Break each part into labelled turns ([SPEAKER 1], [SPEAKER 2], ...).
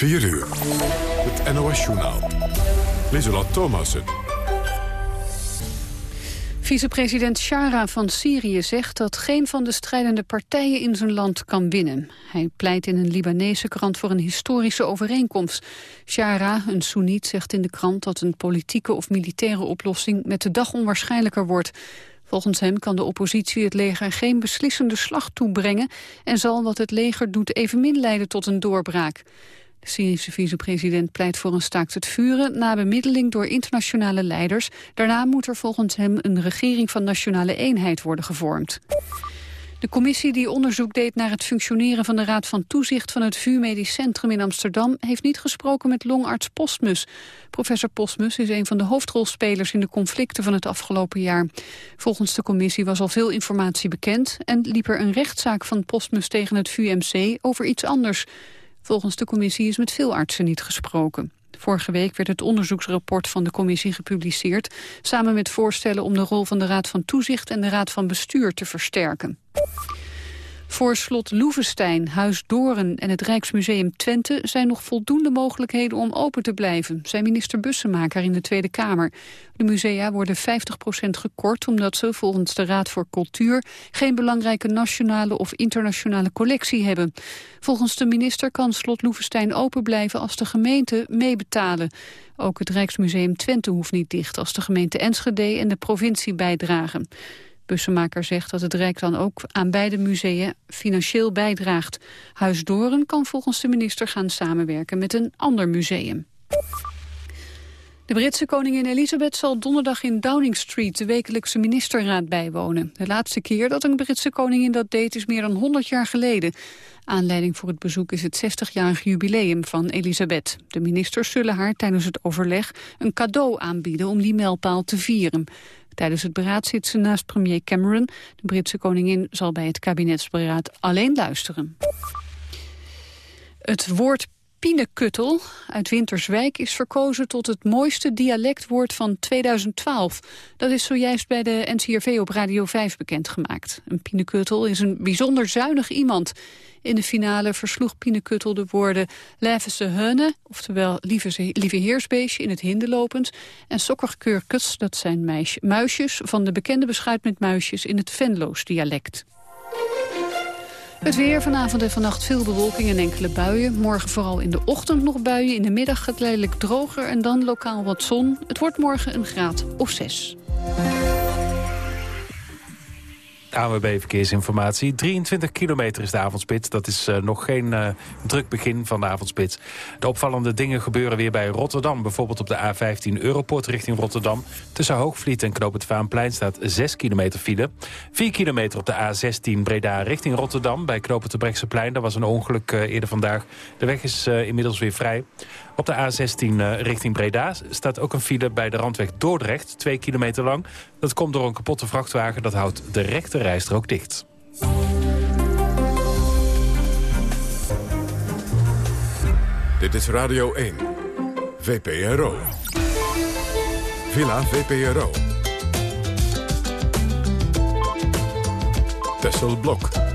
[SPEAKER 1] 4 uur. Het NOS-journaal. Lieselot Thomassen.
[SPEAKER 2] Vicepresident Shara van Syrië zegt dat geen van de strijdende partijen in zijn land kan winnen. Hij pleit in een Libanese krant voor een historische overeenkomst. Shara, een Soeniet, zegt in de krant dat een politieke of militaire oplossing met de dag onwaarschijnlijker wordt. Volgens hem kan de oppositie het leger geen beslissende slag toebrengen... en zal wat het leger doet evenmin leiden tot een doorbraak. De Syrische vicepresident pleit voor een staakt het vuren... na bemiddeling door internationale leiders. Daarna moet er volgens hem een regering van nationale eenheid worden gevormd. De commissie die onderzoek deed naar het functioneren van de Raad van Toezicht van het VU Medisch Centrum in Amsterdam heeft niet gesproken met longarts Postmus. Professor Postmus is een van de hoofdrolspelers in de conflicten van het afgelopen jaar. Volgens de commissie was al veel informatie bekend en liep er een rechtszaak van Postmus tegen het VUMC over iets anders. Volgens de commissie is met veel artsen niet gesproken. Vorige week werd het onderzoeksrapport van de commissie gepubliceerd... samen met voorstellen om de rol van de Raad van Toezicht en de Raad van Bestuur te versterken. Voor slot Loevestein, Huis Doren en het Rijksmuseum Twente... zijn nog voldoende mogelijkheden om open te blijven... zei minister Bussemaker in de Tweede Kamer. De musea worden 50% gekort... omdat ze volgens de Raad voor Cultuur... geen belangrijke nationale of internationale collectie hebben. Volgens de minister kan slot Loevestein open blijven... als de gemeente meebetalen. Ook het Rijksmuseum Twente hoeft niet dicht... als de gemeente Enschede en de provincie bijdragen. Bussemaker zegt dat het Rijk dan ook aan beide musea financieel bijdraagt. Huis Doren kan volgens de minister gaan samenwerken met een ander museum. De Britse koningin Elizabeth zal donderdag in Downing Street de wekelijkse ministerraad bijwonen. De laatste keer dat een Britse koningin dat deed is meer dan 100 jaar geleden. Aanleiding voor het bezoek is het 60-jarig jubileum van Elisabeth. De ministers zullen haar tijdens het overleg een cadeau aanbieden om die mijlpaal te vieren. Tijdens het beraad zit ze naast premier Cameron. De Britse koningin zal bij het kabinetsberaad alleen luisteren. Het woord Pienekuttel uit Winterswijk is verkozen tot het mooiste dialectwoord van 2012. Dat is zojuist bij de NCRV op Radio 5 bekendgemaakt. Een Pienekuttel is een bijzonder zuinig iemand. In de finale versloeg Pienekuttel de woorden Levese Heune, oftewel lieve, lieve heersbeestje in het hinderlopend, en Sokkerkeurkes, dat zijn muisjes van de bekende beschuit met muisjes in het Venloos dialect. Het weer vanavond en vannacht veel bewolking en enkele buien. Morgen vooral in de ochtend nog buien. In de middag geleidelijk droger en dan lokaal wat zon. Het wordt morgen een graad of zes.
[SPEAKER 3] AWB Verkeersinformatie. 23 kilometer is de avondspits. Dat is uh, nog geen uh, druk begin van de avondspits. De opvallende dingen gebeuren weer bij Rotterdam. Bijvoorbeeld op de A15 Europort richting Rotterdam. Tussen Hoogvliet en Knoop het Vaanplein staat 6 kilometer file. 4 kilometer op de A16 Breda richting Rotterdam. Bij Knoop het Brechtseplein. Daar was een ongeluk uh, eerder vandaag. De weg is inmiddels weer vrij. Op de A16 richting Breda staat ook een file bij de randweg Dordrecht. 2 kilometer lang. Dat komt door een kapotte vrachtwagen. Dat houdt de rechte rijstrook dicht.
[SPEAKER 1] Dit is Radio 1. VPRO. Villa VPRO. Tessel Blok.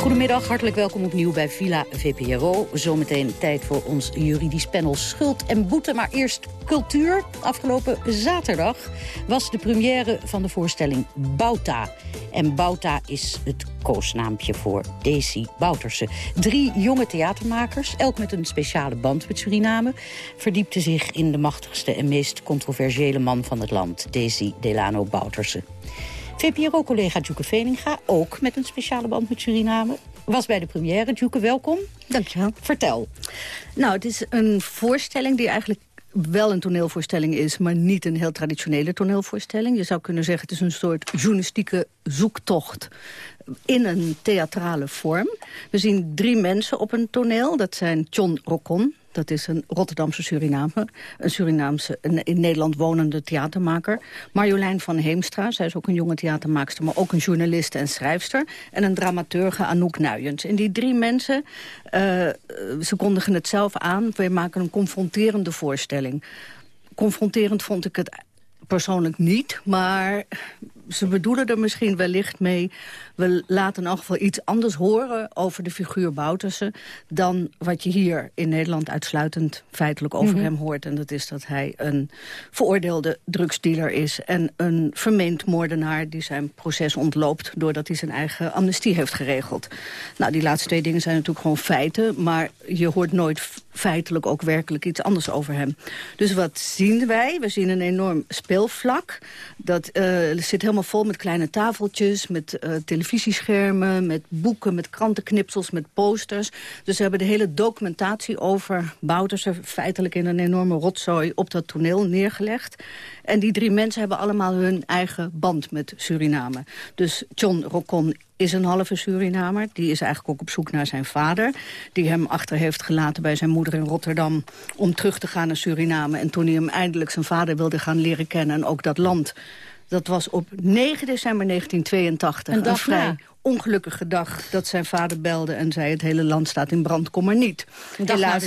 [SPEAKER 4] Goedemiddag, hartelijk welkom opnieuw bij Villa VPRO. Zometeen tijd voor ons juridisch panel Schuld en Boete. Maar eerst cultuur. Afgelopen zaterdag was de première van de voorstelling Bouta. En Bouta is het koosnaampje voor Daisy Bouterse. Drie jonge theatermakers, elk met een speciale band met Suriname... verdiepten zich in de machtigste en meest controversiële man van het land... Daisy Delano Bouterse. VPRO-collega Djoeke Veninga, ook met een speciale band met Suriname... was bij de première. Djoeke, welkom.
[SPEAKER 5] Dankjewel.
[SPEAKER 4] Vertel.
[SPEAKER 5] Nou, het is een voorstelling die eigenlijk wel een toneelvoorstelling is... maar niet een heel traditionele toneelvoorstelling. Je zou kunnen zeggen, het is een soort journalistieke zoektocht in een theatrale vorm. We zien drie mensen op een toneel. Dat zijn John Rocon, dat is een Rotterdamse Surinamer. Een Surinaamse, in Nederland wonende theatermaker. Marjolein van Heemstra, zij is ook een jonge theatermaakster... maar ook een journaliste en schrijfster. En een dramaturge, Anouk Nuyens. En die drie mensen, uh, ze kondigen het zelf aan... wij maken een confronterende voorstelling. Confronterend vond ik het persoonlijk niet, maar ze bedoelen er misschien wellicht mee... we laten in elk geval iets anders horen over de figuur Bouterse... dan wat je hier in Nederland uitsluitend feitelijk over mhm. hem hoort. En dat is dat hij een veroordeelde drugsdealer is... en een vermeend moordenaar die zijn proces ontloopt... doordat hij zijn eigen amnestie heeft geregeld. Nou, die laatste twee dingen zijn natuurlijk gewoon feiten... maar je hoort nooit feitelijk ook werkelijk iets anders over hem. Dus wat zien wij? We zien een enorm speelvlak. Dat uh, zit helemaal vol met kleine tafeltjes, met uh, televisieschermen... met boeken, met krantenknipsels, met posters. Dus we hebben de hele documentatie over Bouterse... feitelijk in een enorme rotzooi op dat toneel neergelegd. En die drie mensen hebben allemaal hun eigen band met Suriname. Dus John Rocon is een halve Surinamer. Die is eigenlijk ook op zoek naar zijn vader. Die hem achter heeft gelaten bij zijn moeder in Rotterdam... om terug te gaan naar Suriname. En toen hij hem eindelijk zijn vader wilde gaan leren kennen... en ook dat land... Dat was op 9 december 1982. Een, dag vrij ongelukkige dag dat zijn vader belde en zei... het hele land staat in brand, kom maar niet.
[SPEAKER 4] Een dag helaas, na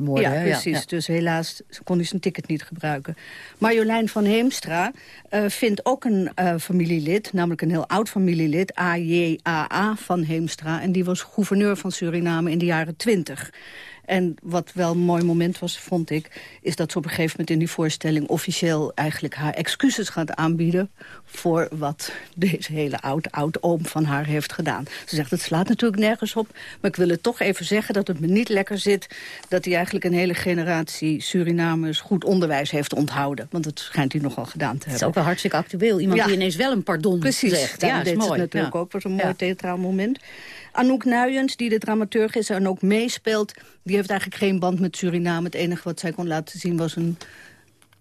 [SPEAKER 4] de.
[SPEAKER 5] Ja, precies. Dus helaas kon hij zijn ticket niet gebruiken. Marjolein van Heemstra uh, vindt ook een uh, familielid... namelijk een heel oud familielid, AJAA van Heemstra... en die was gouverneur van Suriname in de jaren twintig. En wat wel een mooi moment was, vond ik... is dat ze op een gegeven moment in die voorstelling... officieel eigenlijk haar excuses gaat aanbieden... voor wat deze hele oud-oud-oom van haar heeft gedaan. Ze zegt, het slaat natuurlijk nergens op... maar ik wil het toch even zeggen dat het me niet lekker zit... dat hij eigenlijk een hele generatie Surinamers goed onderwijs heeft onthouden. Want dat schijnt hij nogal gedaan te hebben. Het
[SPEAKER 4] is ook wel hartstikke actueel. Iemand die ineens wel een pardon
[SPEAKER 5] Precies,
[SPEAKER 4] zegt.
[SPEAKER 5] Ja, dat mooi. het natuurlijk ook. was een mooi theatraal moment. Anouk Nuyens, die de dramaturg is en ook meespeelt... die heeft eigenlijk geen band met Suriname. Het enige wat zij kon laten zien was een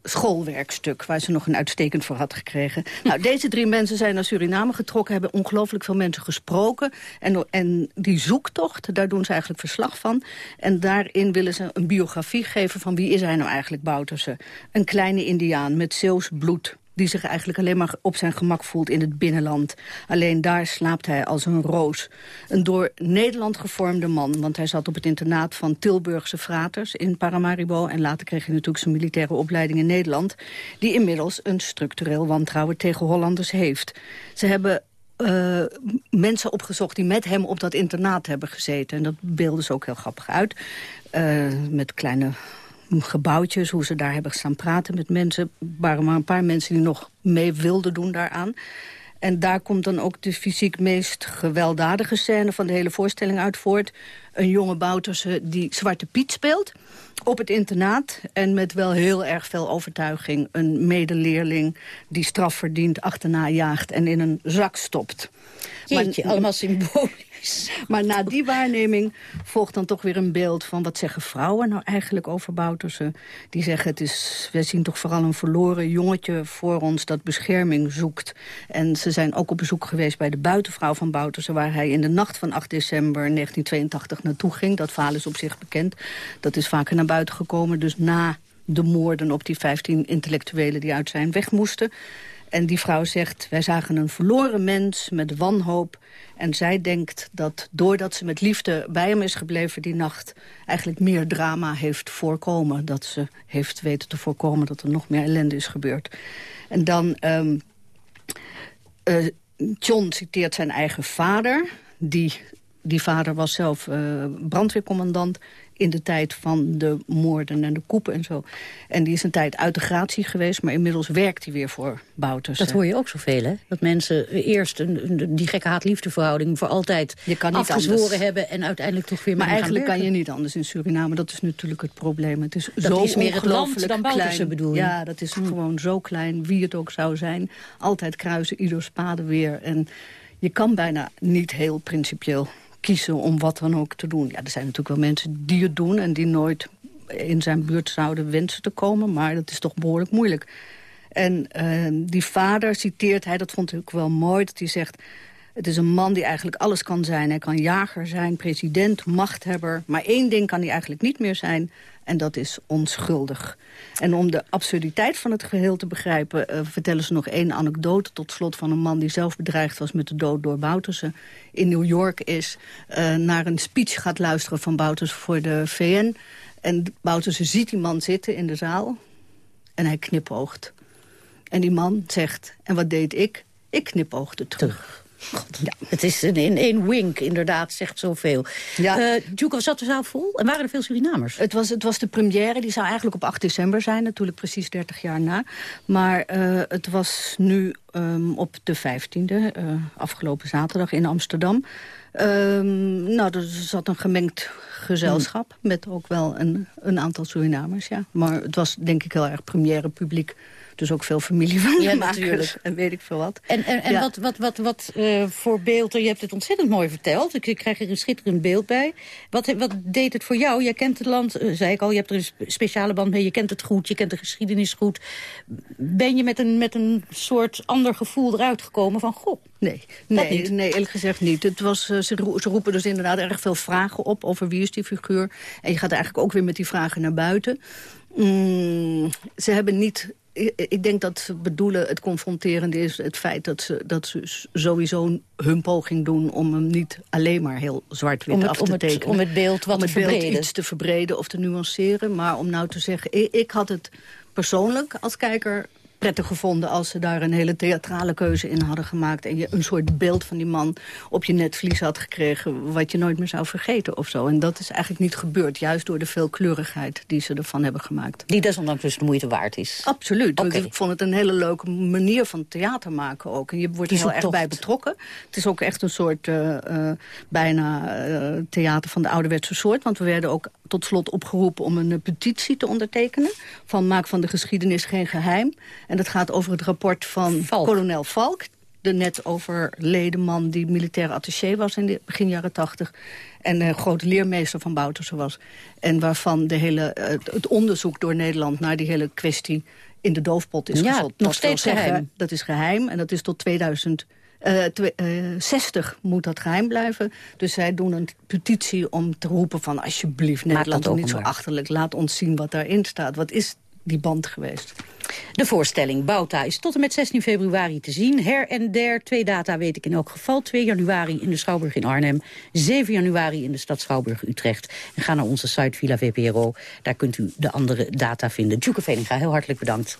[SPEAKER 5] schoolwerkstuk... waar ze nog een uitstekend voor had gekregen. Nou, deze drie mensen zijn naar Suriname getrokken... hebben ongelooflijk veel mensen gesproken. En, en die zoektocht, daar doen ze eigenlijk verslag van. En daarin willen ze een biografie geven van wie is hij nou eigenlijk, Bouterse. Een kleine indiaan met Zeeuws bloed die zich eigenlijk alleen maar op zijn gemak voelt in het binnenland. Alleen daar slaapt hij als een roos. Een door Nederland gevormde man, want hij zat op het internaat van Tilburgse fraters in Paramaribo... en later kreeg hij natuurlijk zijn militaire opleiding in Nederland... die inmiddels een structureel wantrouwen tegen Hollanders heeft. Ze hebben uh, mensen opgezocht die met hem op dat internaat hebben gezeten. En dat beelden ze ook heel grappig uit. Uh, met kleine gebouwtjes, hoe ze daar hebben staan praten met mensen. Er waren maar een paar mensen die nog mee wilden doen daaraan. En daar komt dan ook de fysiek meest gewelddadige scène van de hele voorstelling uit voort. Een jonge Bouterse die Zwarte Piet speelt op het internaat. En met wel heel erg veel overtuiging een medeleerling die straf verdient, achterna jaagt en in een zak stopt.
[SPEAKER 4] Jeetje, maar, allemaal symbolisch.
[SPEAKER 5] Maar na die waarneming volgt dan toch weer een beeld van... wat zeggen vrouwen nou eigenlijk over Bouterse? Die zeggen, het is, we zien toch vooral een verloren jongetje voor ons... dat bescherming zoekt. En ze zijn ook op bezoek geweest bij de buitenvrouw van Bouterse... waar hij in de nacht van 8 december 1982 naartoe ging. Dat verhaal is op zich bekend. Dat is vaker naar buiten gekomen, dus na de moorden op die 15 intellectuelen die uit zijn weg moesten. En die vrouw zegt, wij zagen een verloren mens met wanhoop. En zij denkt dat doordat ze met liefde bij hem is gebleven die nacht... eigenlijk meer drama heeft voorkomen. Dat ze heeft weten te voorkomen dat er nog meer ellende is gebeurd. En dan... Um, John citeert zijn eigen vader... die die vader was zelf uh, brandweercommandant in de tijd van de moorden en de koepen en zo. En die is een tijd uit de gratie geweest, maar inmiddels werkt hij weer voor Bouters.
[SPEAKER 4] Dat hoor je ook zoveel, hè? Dat mensen eerst een, die gekke haat-liefdeverhouding voor altijd je kan niet afgezworen anders. hebben... en uiteindelijk toch weer
[SPEAKER 5] Maar eigenlijk
[SPEAKER 4] kan
[SPEAKER 5] je niet anders in Suriname. Dat is natuurlijk het probleem. Het is
[SPEAKER 4] dat
[SPEAKER 5] zo
[SPEAKER 4] is meer het land dan Bouterse bedoel je?
[SPEAKER 5] Ja, dat is hm. gewoon zo klein, wie het ook zou zijn. Altijd kruisen, ieder spade weer. En je kan bijna niet heel principieel kiezen om wat dan ook te doen. Ja, er zijn natuurlijk wel mensen die het doen... en die nooit in zijn buurt zouden wensen te komen. Maar dat is toch behoorlijk moeilijk. En uh, die vader citeert hij, dat vond ik wel mooi... dat hij zegt, het is een man die eigenlijk alles kan zijn. Hij kan jager zijn, president, machthebber. Maar één ding kan hij eigenlijk niet meer zijn. En dat is onschuldig. En om de absurditeit van het geheel te begrijpen... Uh, vertellen ze nog één anekdote tot slot van een man... die zelf bedreigd was met de dood door Bouterse. In New York is uh, naar een speech gaat luisteren van Bouterse voor de VN. En Bouterse ziet die man zitten in de zaal. En hij knipoogt. En die man zegt, en wat deed ik? Ik knipoogde terug.
[SPEAKER 4] Ja, het is in, in één wink, inderdaad, zegt zoveel.
[SPEAKER 5] Ja.
[SPEAKER 4] Uh, Duke, zat de zaal vol? En waren er veel Surinamers?
[SPEAKER 5] Het was, het was de première, die zou eigenlijk op 8 december zijn. Natuurlijk precies 30 jaar na. Maar uh, het was nu um, op de 15e, uh, afgelopen zaterdag in Amsterdam. Um, nou, er zat een gemengd gezelschap... Hmm. met ook wel een, een aantal Surinamers, ja. Maar het was denk ik heel erg première publiek dus ook veel familie van
[SPEAKER 4] ja,
[SPEAKER 5] natuurlijk. En weet ik veel wat.
[SPEAKER 4] En, en, en
[SPEAKER 5] Ja.
[SPEAKER 4] wat, wat, wat, wat uh, voor beelden, je hebt het ontzettend mooi verteld. Ik, ik krijg er een schitterend beeld bij. Wat, wat deed het voor jou? Jij kent het land, uh, zei ik al, je hebt er een spe- speciale band mee. Je kent het goed, je kent de geschiedenis goed. Ben je met een, met een soort ander gevoel eruit gekomen van... goh,
[SPEAKER 5] Nee, nee,
[SPEAKER 4] niet?
[SPEAKER 5] nee, eerlijk gezegd niet. Het was, eh, ze roepen dus inderdaad erg veel vragen op over wie is die figuur. En je gaat eigenlijk ook weer met die vragen naar buiten. Mm, ze hebben niet... ik- denk dat ze bedoelen, het confronterende is het feit dat ze, dat ze sowieso hun poging doen om hem niet alleen maar heel zwart-wit af te
[SPEAKER 4] om, het,
[SPEAKER 5] tekenen
[SPEAKER 4] om het beeld wat
[SPEAKER 5] om het
[SPEAKER 4] te
[SPEAKER 5] beeld
[SPEAKER 4] verbreden.
[SPEAKER 5] iets te verbreden of te nuanceren. Maar om nou te zeggen, ik, ik had het persoonlijk als kijker prettig gevonden... als ze daar een hele theatrale keuze in hadden gemaakt... en je een soort beeld van die man op je netvlies had gekregen... wat je nooit meer zou vergeten of zo. En dat is eigenlijk niet gebeurd, juist door de veelkleurigheid... die ze ervan hebben gemaakt.
[SPEAKER 4] Die desondanks dus de moeite waard is.
[SPEAKER 5] Absoluut. Ik vond het een hele leuke manier van theater maken ook. En je wordt er heel erg bij betrokken. Het is ook echt een soort eh, eh, bijna eh, theater van de ouderwetse soort. Want we werden ook tot slot opgeroepen om een petitie te ondertekenen. Van maak van de geschiedenis geen geheim. En dat gaat over het rapport van
[SPEAKER 4] Valk.
[SPEAKER 5] kolonel Valk. De net overleden man die militair attaché was in de begin jaren tachtig. En uh, grote leermeester van Bouterse was. En waarvan de hele, eh, het, onderzoek door Nederland naar die hele kwestie in de doofpot is
[SPEAKER 4] Ja,
[SPEAKER 5] gezot.
[SPEAKER 4] nog steeds geheim.
[SPEAKER 5] Dat is geheim en dat is tot 2000... eh, twe- eh, 60 moet dat geheim blijven. Dus zij doen een petitie om te roepen van... alsjeblieft, Nederland, niet zo achterlijk. Laat ons zien wat daarin staat. Wat is die band geweest?
[SPEAKER 4] De voorstelling Bauta is tot en met 16 februari te zien. Her en der, twee data weet ik in elk geval. 2 januari in de Schouwburg in Arnhem. 7 januari in de stad Schouwburg Utrecht. En ga naar onze site Villa VPRO. Daar kunt u de andere data vinden. Tjoeke Veninga, heel hartelijk bedankt.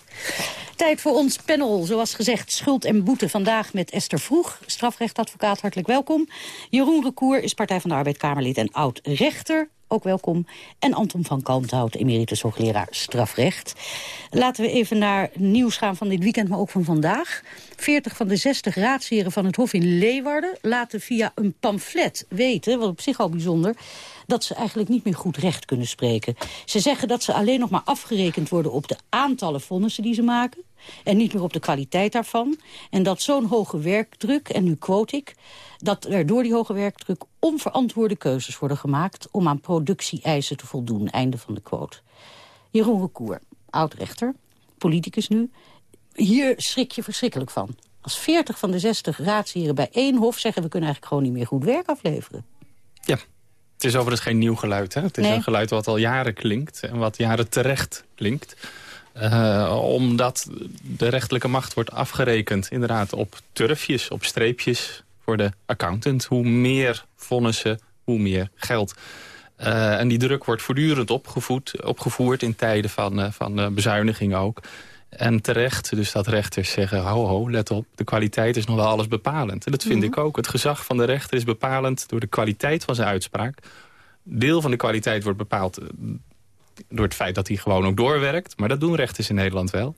[SPEAKER 4] Tijd voor ons panel. Zoals gezegd, schuld en boete. Vandaag met Esther Vroeg, strafrechtadvocaat. Hartelijk welkom. Jeroen Recour is Partij van de Arbeid Kamerlid en oud-rechter. Ook welkom. En Anton van Kalmthout, emeritus hoogleraar strafrecht. Laten we even naar nieuws gaan van dit weekend, maar ook van vandaag. 40 van de 60 raadsheren van het Hof in Leeuwarden laten via een pamflet weten, wat op zich al bijzonder, dat ze eigenlijk niet meer goed recht kunnen spreken. Ze zeggen dat ze alleen nog maar afgerekend worden op de aantallen vonnissen die ze maken en niet meer op de kwaliteit daarvan. En dat zo'n hoge werkdruk, en nu quote ik... dat er door die hoge werkdruk onverantwoorde keuzes worden gemaakt... om aan productie-eisen te voldoen. Einde van de quote. Jeroen Recour, oud-rechter, politicus nu. Hier schrik je verschrikkelijk van. Als 40 van de 60 raadsheren bij één hof zeggen... we kunnen eigenlijk gewoon niet meer goed werk afleveren.
[SPEAKER 6] Ja, het is overigens geen nieuw geluid. Hè? Het is
[SPEAKER 4] Nee.
[SPEAKER 6] een geluid wat al jaren klinkt en wat jaren terecht klinkt. Eh, omdat de rechterlijke macht wordt afgerekend inderdaad op turfjes, op streepjes voor de accountant. Hoe meer vonnissen, hoe meer geld. Eh, en die druk wordt voortdurend opgevoed, opgevoerd in tijden van, eh, van eh, bezuiniging ook. En terecht, dus dat rechters zeggen, ho ho, let op, de kwaliteit is nog wel alles bepalend. En dat vind ik ook. Het gezag van de rechter is bepalend door de kwaliteit van zijn uitspraak. Deel van de kwaliteit wordt bepaald door het feit dat hij gewoon ook doorwerkt. Maar dat doen rechters in Nederland wel.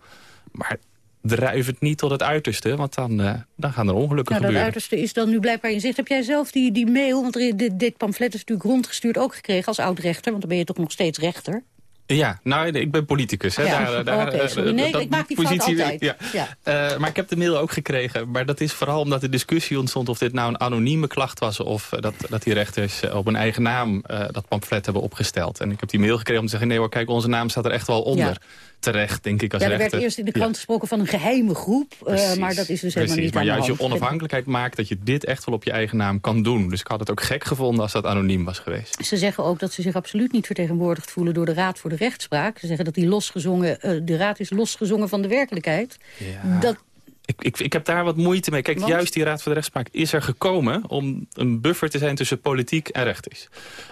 [SPEAKER 6] Maar drijf het niet tot het uiterste, want dan, eh, dan gaan er ongelukken
[SPEAKER 4] Nou, dat
[SPEAKER 6] gebeuren.
[SPEAKER 4] uiterste is dan nu blijkbaar in zicht. Heb jij zelf die, die mail, want dit, dit pamflet is natuurlijk rondgestuurd... ook gekregen als oud-rechter, want dan ben je toch nog steeds rechter?
[SPEAKER 6] Ja, nou, ik ben politicus. Hè.
[SPEAKER 4] Ja,
[SPEAKER 6] Daar, daar, eh,
[SPEAKER 4] sorry. Nee,
[SPEAKER 6] dat-
[SPEAKER 4] ik maak die
[SPEAKER 6] positie-
[SPEAKER 4] altijd.
[SPEAKER 6] Ja.
[SPEAKER 4] Ja.
[SPEAKER 6] Eh, maar ik heb de mail ook gekregen. Maar dat is vooral omdat de discussie ontstond of dit nou een anonieme klacht was... of eh, dat, dat die rechters op een eigen naam dat pamflet hebben opgesteld. En ik heb die mail gekregen om te zeggen... nee hoor, kijk, onze naam staat er echt wel onder.
[SPEAKER 4] Ja.
[SPEAKER 6] Terecht, denk ik, als
[SPEAKER 4] Ja, er
[SPEAKER 6] rechter.
[SPEAKER 4] werd eerst in de
[SPEAKER 6] Ja.
[SPEAKER 4] krant gesproken van een geheime groep. eh, maar dat is dus helemaal niet
[SPEAKER 6] Maar
[SPEAKER 4] aan
[SPEAKER 6] juist je onafhankelijkheid maakt dat je dit echt wel op je eigen naam kan doen. Dus ik had het ook gek gevonden als dat anoniem was geweest.
[SPEAKER 4] Ze zeggen ook dat ze zich absoluut niet vertegenwoordigd voelen... door de Raad voor de Rechtspraak. Ze zeggen dat die losgezongen, eh, de Raad is losgezongen van de werkelijkheid.
[SPEAKER 6] Ja.
[SPEAKER 4] Dat
[SPEAKER 6] Ik, ik, ik heb daar wat moeite mee. Kijk,
[SPEAKER 2] Want?
[SPEAKER 6] juist die Raad voor de Rechtspraak is er gekomen... om een buffer te zijn tussen politiek en rechters.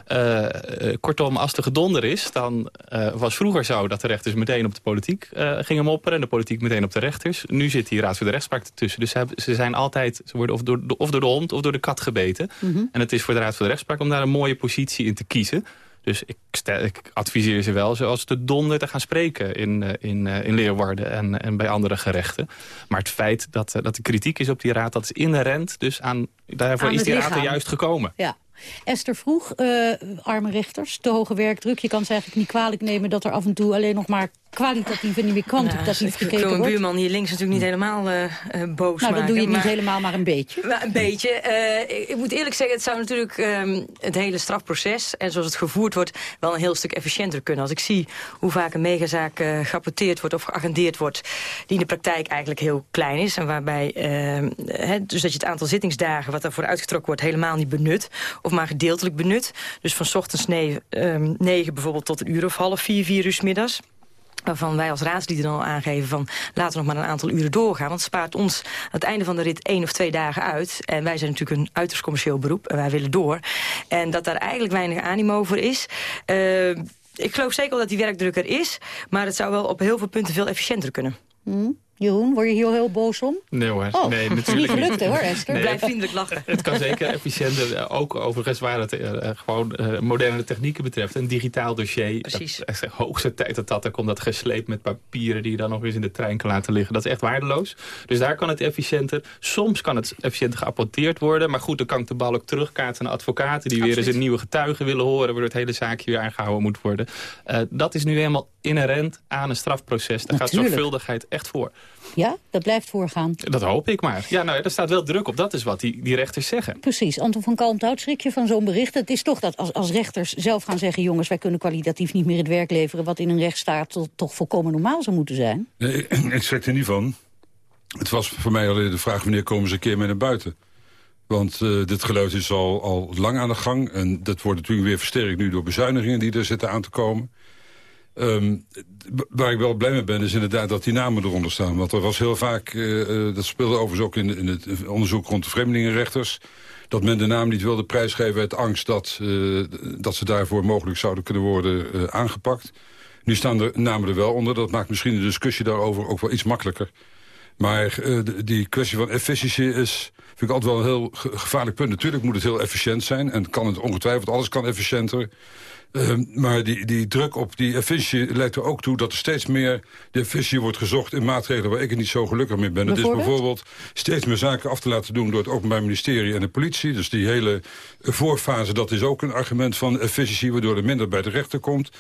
[SPEAKER 6] Eh, eh, kortom, als er gedonder is, dan uh, was vroeger zo... dat de rechters meteen op de politiek uh, gingen mopperen... en de politiek meteen op de rechters. Nu zit die Raad voor de Rechtspraak ertussen. Dus ze, hebben, ze zijn altijd, ze worden of door, de, of door de hond of door de kat gebeten.
[SPEAKER 2] Mhm.
[SPEAKER 6] Mm -hmm. En het is voor de Raad voor de Rechtspraak om daar een mooie positie in te kiezen... Dus ik, stel, ik, adviseer ze wel zoals de donder te gaan spreken in, in, in Leeuwarden en, en bij andere gerechten. Maar het feit dat, dat de kritiek is op die raad, dat is inherent. Dus aan, daarvoor
[SPEAKER 4] Aan
[SPEAKER 6] is die raad er juist gekomen.
[SPEAKER 4] Ja. Esther vroeg, uh, arme rechters, te hoge werkdruk. Je kan ze eigenlijk niet kwalijk nemen dat er af en toe alleen nog maar kwalitatief en niet meer kwantitatief
[SPEAKER 7] nou,
[SPEAKER 4] gekeken
[SPEAKER 7] Ik wil
[SPEAKER 4] wordt.
[SPEAKER 7] een buurman hier links natuurlijk niet helemaal uh, boos
[SPEAKER 4] nou, dat doe je
[SPEAKER 7] maar,
[SPEAKER 4] niet helemaal, maar een beetje.
[SPEAKER 7] Maar een beetje. Uh, ik, moet eerlijk zeggen, het zou natuurlijk um, het hele strafproces... en zoals het gevoerd wordt, wel een heel stuk efficiënter kunnen. Als ik zie hoe vaak een megazaak uh, gerapporteerd wordt of geagendeerd wordt... die in de praktijk eigenlijk heel klein is... en waarbij he, dus dat je het aantal zittingsdagen wat daarvoor uitgetrokken wordt... helemaal niet benut, of maar gedeeltelijk benut. Dus van ochtends um, negen bijvoorbeeld tot een uur of half vier, vier uur middags waarvan wij als raadslieden al aangeven van laten we nog maar een aantal uren doorgaan. Want het spaart ons aan het einde van de rit één of twee dagen uit. En wij zijn natuurlijk een uiterst commercieel beroep en wij willen door. En dat daar eigenlijk weinig animo voor is. Uh, ik geloof zeker dat die werkdruk er is. Maar het zou wel op heel veel punten veel efficiënter kunnen.
[SPEAKER 4] Hmm. Jeroen, word je hier heel boos om?
[SPEAKER 6] Nee hoor,
[SPEAKER 4] oh,
[SPEAKER 6] nee,
[SPEAKER 4] het is
[SPEAKER 6] natuurlijk
[SPEAKER 4] niet gelukt hoor, Esther.
[SPEAKER 7] Nee. Blijf vriendelijk lachen.
[SPEAKER 6] Het kan zeker efficiënter, ook overigens waar het uh, gewoon uh, moderne technieken betreft. Een digitaal dossier,
[SPEAKER 7] Precies.
[SPEAKER 6] dat de hoogste tijd dat dat er komt. Dat gesleept met papieren die je dan nog eens in de trein kan laten liggen. Dat is echt waardeloos. Dus daar kan het efficiënter. Soms kan het efficiënter geapporteerd worden. Maar goed, dan kan ik de bal ook terugkaatsen naar advocaten... die
[SPEAKER 7] Absoluut.
[SPEAKER 6] weer eens een nieuwe getuige willen horen... waardoor het hele zaakje weer aangehouden moet worden. Uh, dat is nu helemaal inherent aan een strafproces. Daar
[SPEAKER 4] Natuurlijk.
[SPEAKER 6] gaat zorgvuldigheid echt voor.
[SPEAKER 4] Ja, dat blijft voorgaan.
[SPEAKER 6] Dat hoop ik maar. Ja, nou, er staat wel druk op. Dat is wat die, die rechters zeggen.
[SPEAKER 4] Precies. Anton van Kalmthout, schrik je van zo'n bericht? Het is toch dat als, als rechters zelf gaan zeggen... jongens, wij kunnen kwalitatief niet meer het werk leveren... wat in een rechtsstaat toch, toch volkomen normaal zou moeten zijn?
[SPEAKER 8] Nee, ik schrik er niet van. Het was voor mij alleen de vraag... wanneer komen ze een keer mee naar buiten? Want uh, dit geluid is al, al lang aan de gang. En dat wordt natuurlijk weer versterkt nu door bezuinigingen... die er zitten aan te komen. Um, waar ik wel blij mee ben, is inderdaad dat die namen eronder staan. Want er was heel vaak, uh, uh, dat speelde overigens ook in, in, het onderzoek rond de vreemdelingenrechters... dat men de naam niet wilde prijsgeven uit angst dat, uh, dat ze daarvoor mogelijk zouden kunnen worden aangepakt. Nu staan de namen er wel onder. Dat maakt misschien de discussie daarover ook wel iets makkelijker. Maar die kwestie van efficiëntie is, vind ik altijd wel een heel gevaarlijk punt. Natuurlijk moet het heel efficiënt zijn en kan het ongetwijfeld, alles kan efficiënter... Uh, maar die, die druk op die efficiëntie leidt er ook toe dat er steeds meer de efficiëntie wordt gezocht in maatregelen waar ik er niet zo gelukkig mee ben. Het is bijvoorbeeld steeds meer zaken af te laten doen door het Openbaar Ministerie en de politie. Dus die hele voorfase, dat is ook een argument van efficiëntie waardoor er minder bij de rechter komt.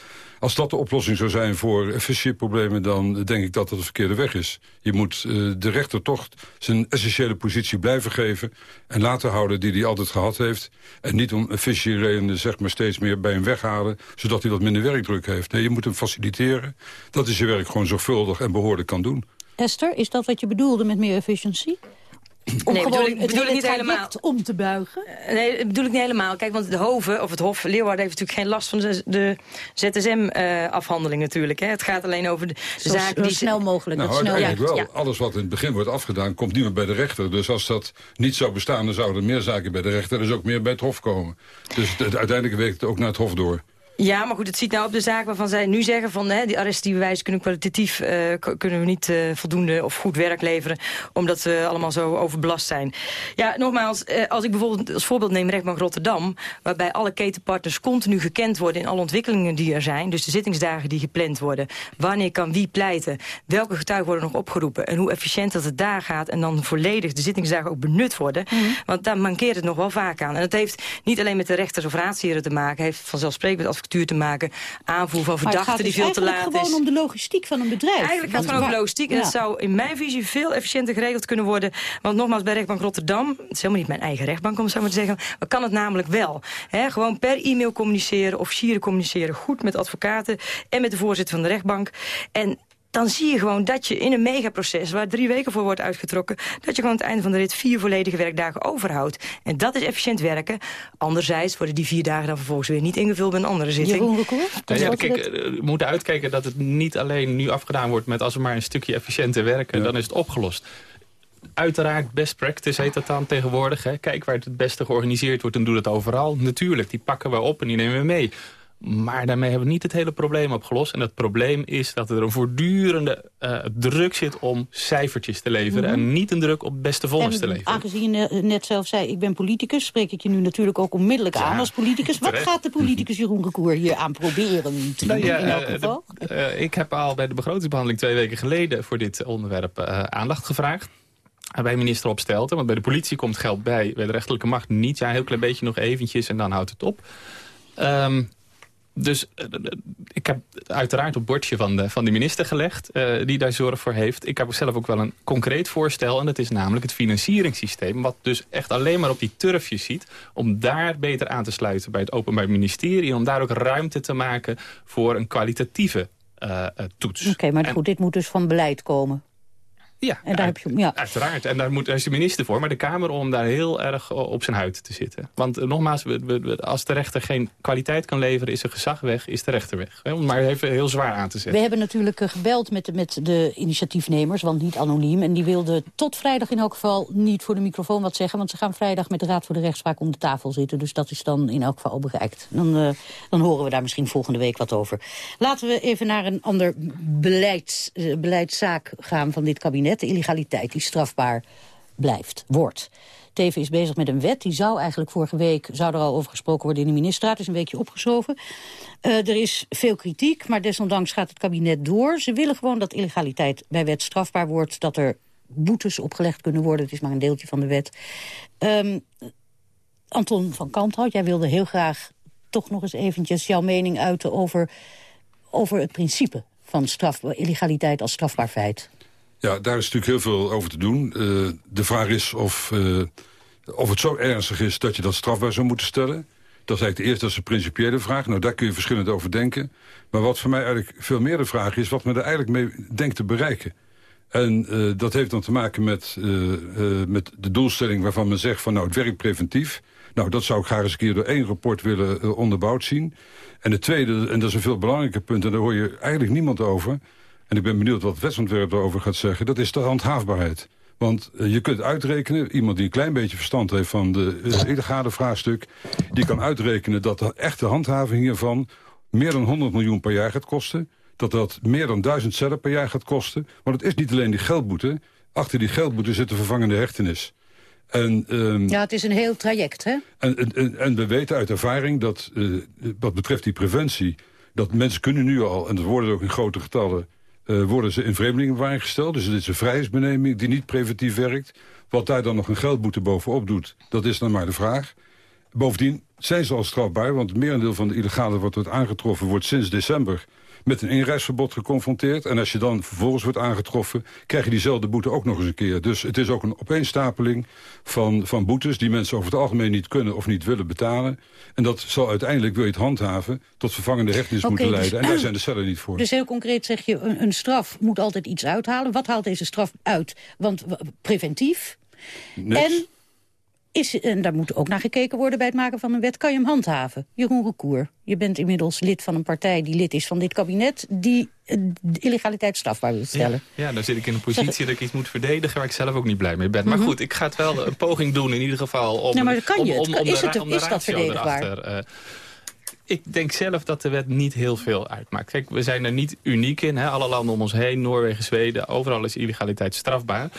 [SPEAKER 8] Als dat de oplossing zou zijn voor efficiëntieproblemen... dan denk ik dat dat de verkeerde weg is. Je moet uh, de rechter toch zijn essentiële positie blijven geven... en laten houden die hij altijd gehad heeft. En niet om efficiëntieredenen zeg maar, steeds meer bij hem weghalen... zodat hij wat minder werkdruk heeft. Nee, je moet hem faciliteren. Dat hij zijn werk gewoon zorgvuldig en behoorlijk kan doen.
[SPEAKER 4] Esther, is dat wat je bedoelde met meer efficiëntie? Om
[SPEAKER 7] nee,
[SPEAKER 4] gewoon
[SPEAKER 7] bedoel ik,
[SPEAKER 4] het
[SPEAKER 7] bedoel ik
[SPEAKER 4] hele
[SPEAKER 7] niet helemaal.
[SPEAKER 4] om te buigen?
[SPEAKER 7] Uh, nee, dat bedoel ik niet helemaal. Kijk, want de Hoven, of het Hof Leeuwarden... heeft natuurlijk geen last van de, de ZSM-afhandeling uh, natuurlijk. Hè. Het gaat alleen over de,
[SPEAKER 4] zo,
[SPEAKER 7] zaken...
[SPEAKER 4] Zo snel mogelijk.
[SPEAKER 8] Nou,
[SPEAKER 4] dat snel,
[SPEAKER 8] ja, wel.
[SPEAKER 7] ja.
[SPEAKER 8] Alles wat in het begin wordt afgedaan, komt niet meer bij de rechter. Dus als dat niet zou bestaan, dan zouden er meer zaken bij de rechter... dus ook meer bij het Hof komen. Dus het, het, uiteindelijk werkt het ook naar het Hof door.
[SPEAKER 7] Ja, maar goed, het ziet nou op de zaak waarvan zij nu zeggen... van hè, die arresten die we wijzen kunnen kwalitatief... Uh, kunnen we niet uh, voldoende of goed werk leveren... omdat we allemaal zo overbelast zijn. Ja, nogmaals, uh, als ik bijvoorbeeld als voorbeeld neem rechtbank Rotterdam... waarbij alle ketenpartners continu gekend worden... in alle ontwikkelingen die er zijn. Dus de zittingsdagen die gepland worden. Wanneer kan wie pleiten? Welke getuigen worden nog opgeroepen? En hoe efficiënt dat het daar gaat... en dan volledig de zittingsdagen ook benut worden. Mm -hmm. Want daar mankeert het nog wel vaak aan. En dat heeft niet alleen met de rechters of raadsheren te maken... heeft vanzelfsprekend met te maken. Aanvoer van verdachten die
[SPEAKER 4] dus
[SPEAKER 7] veel te laat is.
[SPEAKER 4] Het gaat gewoon om de logistiek van een bedrijf.
[SPEAKER 7] Eigenlijk gaat het gewoon om de logistiek. En ja. dat zou in mijn visie veel efficiënter geregeld kunnen worden. Want nogmaals, bij rechtbank Rotterdam... het is helemaal niet mijn eigen rechtbank, om het zo maar te zeggen... maar kan het namelijk wel. He, gewoon per e-mail communiceren, officieren communiceren... goed met advocaten en met de voorzitter van de rechtbank. En dan zie je gewoon dat je in een megaproces... waar drie weken voor wordt uitgetrokken... dat je gewoon aan het einde van de rit vier volledige werkdagen overhoudt. En dat is efficiënt werken. Anderzijds worden die vier dagen dan vervolgens weer niet ingevuld bij een andere zitting.
[SPEAKER 4] Jeroen Recour?
[SPEAKER 6] Ja, ja, kijk, we moeten uitkijken dat het niet alleen nu afgedaan wordt... met als we maar een stukje efficiënter werken, ja. dan is het opgelost uiteraard best practice heet dat dan tegenwoordig. Hè. Kijk waar het het beste georganiseerd wordt en doe dat overal. Natuurlijk, die pakken we op en die nemen we mee. Maar daarmee hebben we niet het hele probleem opgelost. En het probleem is dat er een voortdurende uh, druk zit om cijfertjes te leveren... Mhm. en niet een druk op beste vonnis te leveren.
[SPEAKER 4] Aangezien je net zelf zei, ik ben politicus... spreek ik je nu natuurlijk ook onmiddellijk aan als politicus. Wat gaat de politicus Jeroen Recour hier aan proberen te nou doen in elk geval?
[SPEAKER 6] uh, ik heb al bij de begrotingsbehandeling twee weken geleden... voor dit onderwerp uh, aandacht gevraagd bij minister Opstelten. Want bij de politie komt geld bij, bij de rechterlijke macht niet. Ja, een heel klein beetje nog eventjes en dan houdt het op. Um, dus uh, ik heb uiteraard op het bordje van de, van de minister gelegd... Uh, die daar zorg voor heeft. Ik heb zelf ook wel een concreet voorstel... en dat is namelijk het financieringssysteem... wat dus echt alleen maar op die turfjes ziet... om daar beter aan te sluiten bij het Openbaar Ministerie... en om daar ook ruimte te maken voor een kwalitatieve uh, toets.
[SPEAKER 4] Oké, maar goed, dit moet dus van beleid komen.
[SPEAKER 6] Ja, en daar heb je, ja, uiteraard. En daar, moet, daar is de minister voor. Maar de Kamer om daar heel erg op zijn huid te zitten. Want eh, nogmaals, als de rechter geen kwaliteit kan leveren... is er gezag weg, is de rechter weg. Om maar even heel zwaar aan te zetten.
[SPEAKER 4] We hebben natuurlijk eh, gebeld met, met de initiatiefnemers, want niet anoniem. En die wilden tot vrijdag in elk geval niet voor de microfoon wat zeggen. Want ze gaan vrijdag met de Raad voor de Rechtspraak om de tafel zitten. Dus dat is dan in elk geval al bereikt. Dan, uh, dan horen we daar misschien volgende week wat over. Laten we even naar een ander beleids, uh, beleidszaak gaan van dit kabinet de illegaliteit die strafbaar blijft, wordt. Teven is bezig met een wet. Die zou eigenlijk vorige week, zou er al over gesproken worden in de ministerraad. is een weekje opgeschoven. Uh, er is veel kritiek, maar desondanks gaat het kabinet door. Ze willen gewoon dat illegaliteit bij wet strafbaar wordt. Dat er boetes opgelegd kunnen worden. Het is maar een deeltje van de wet. Um, Anton van Kanthout, jij wilde heel graag toch nog eens eventjes jouw mening uiten over, over het principe van straf, illegaliteit als strafbaar feit.
[SPEAKER 8] Ja, daar is natuurlijk heel veel over te doen. Uh, de vraag is of, uh, of het zo ernstig is dat je dat strafbaar zou moeten stellen. Dat is eigenlijk de eerste, dat is een principiële vraag. Nou, daar kun je verschillend over denken. Maar wat voor mij eigenlijk veel meer de vraag is... wat men er eigenlijk mee denkt te bereiken. En uh, dat heeft dan te maken met, met de doelstelling waarvan men zegt... van nou, het werkt preventief. Nou, dat zou ik graag eens een keer door één rapport willen onderbouwd zien. En het tweede, en dat is een veel belangrijker punt... en daar hoor je eigenlijk niemand over en ik ben benieuwd wat het wetsontwerp erover gaat zeggen... dat is de handhaafbaarheid. Want uh, je kunt uitrekenen, iemand die een klein beetje verstand heeft... van de uh, illegale vraagstuk... die kan uitrekenen dat de echte handhaving hiervan... meer dan 100 miljoen per jaar gaat kosten. Dat dat meer dan 1000 cellen per jaar gaat kosten. Want het is niet alleen die geldboete. Achter die geldboete zit de vervangende hechtenis.
[SPEAKER 4] En, um, ja, het is een heel traject, hè?
[SPEAKER 8] En, en, en we weten uit ervaring dat, uh, wat betreft die preventie... dat mensen kunnen nu al, en dat worden ook in grote getallen uh, worden ze in vreemdelingenbewaring gesteld. Dus dit is een vrijheidsbeneming die niet preventief werkt. Wat daar dan nog een geldboete bovenop doet, dat is dan maar de vraag. Bovendien zijn ze al strafbaar, want het merendeel van de illegale wat wordt aangetroffen wordt sinds december met een inreisverbod geconfronteerd. En als je dan vervolgens wordt aangetroffen... krijg je diezelfde boete ook nog eens een keer. Dus het is ook een opeenstapeling van, van boetes... die mensen over het algemeen niet kunnen of niet willen betalen. En dat zal uiteindelijk, wil je het handhaven... tot vervangende hechtenis moeten dus- leiden. en daar zijn de cellen niet voor.
[SPEAKER 4] Dus heel concreet zeg je, een, een straf moet altijd iets uithalen. Wat haalt deze straf uit? Want preventief... En is, en daar moet ook naar gekeken worden bij het maken van een wet, kan je hem handhaven? Jeroen Recour, je bent inmiddels lid van een partij die lid is van dit kabinet... die eh, de illegaliteit strafbaar wil stellen.
[SPEAKER 6] Ja, dan zit ik in een positie dat ik iets moet verdedigen... waar ik zelf ook niet blij mee ben. Maar mhm. goed, ik ga het wel een poging doen in ieder geval... om,
[SPEAKER 4] ja, maar kan je
[SPEAKER 6] om,
[SPEAKER 4] om, is, het, is dat verdedigbaar?
[SPEAKER 6] Uh, ik denk zelf dat de wet niet heel veel uitmaakt. Kijk, we zijn er niet uniek in. Hè? Alle landen om ons heen, Noorwegen, Zweden... overal is illegaliteit strafbaar.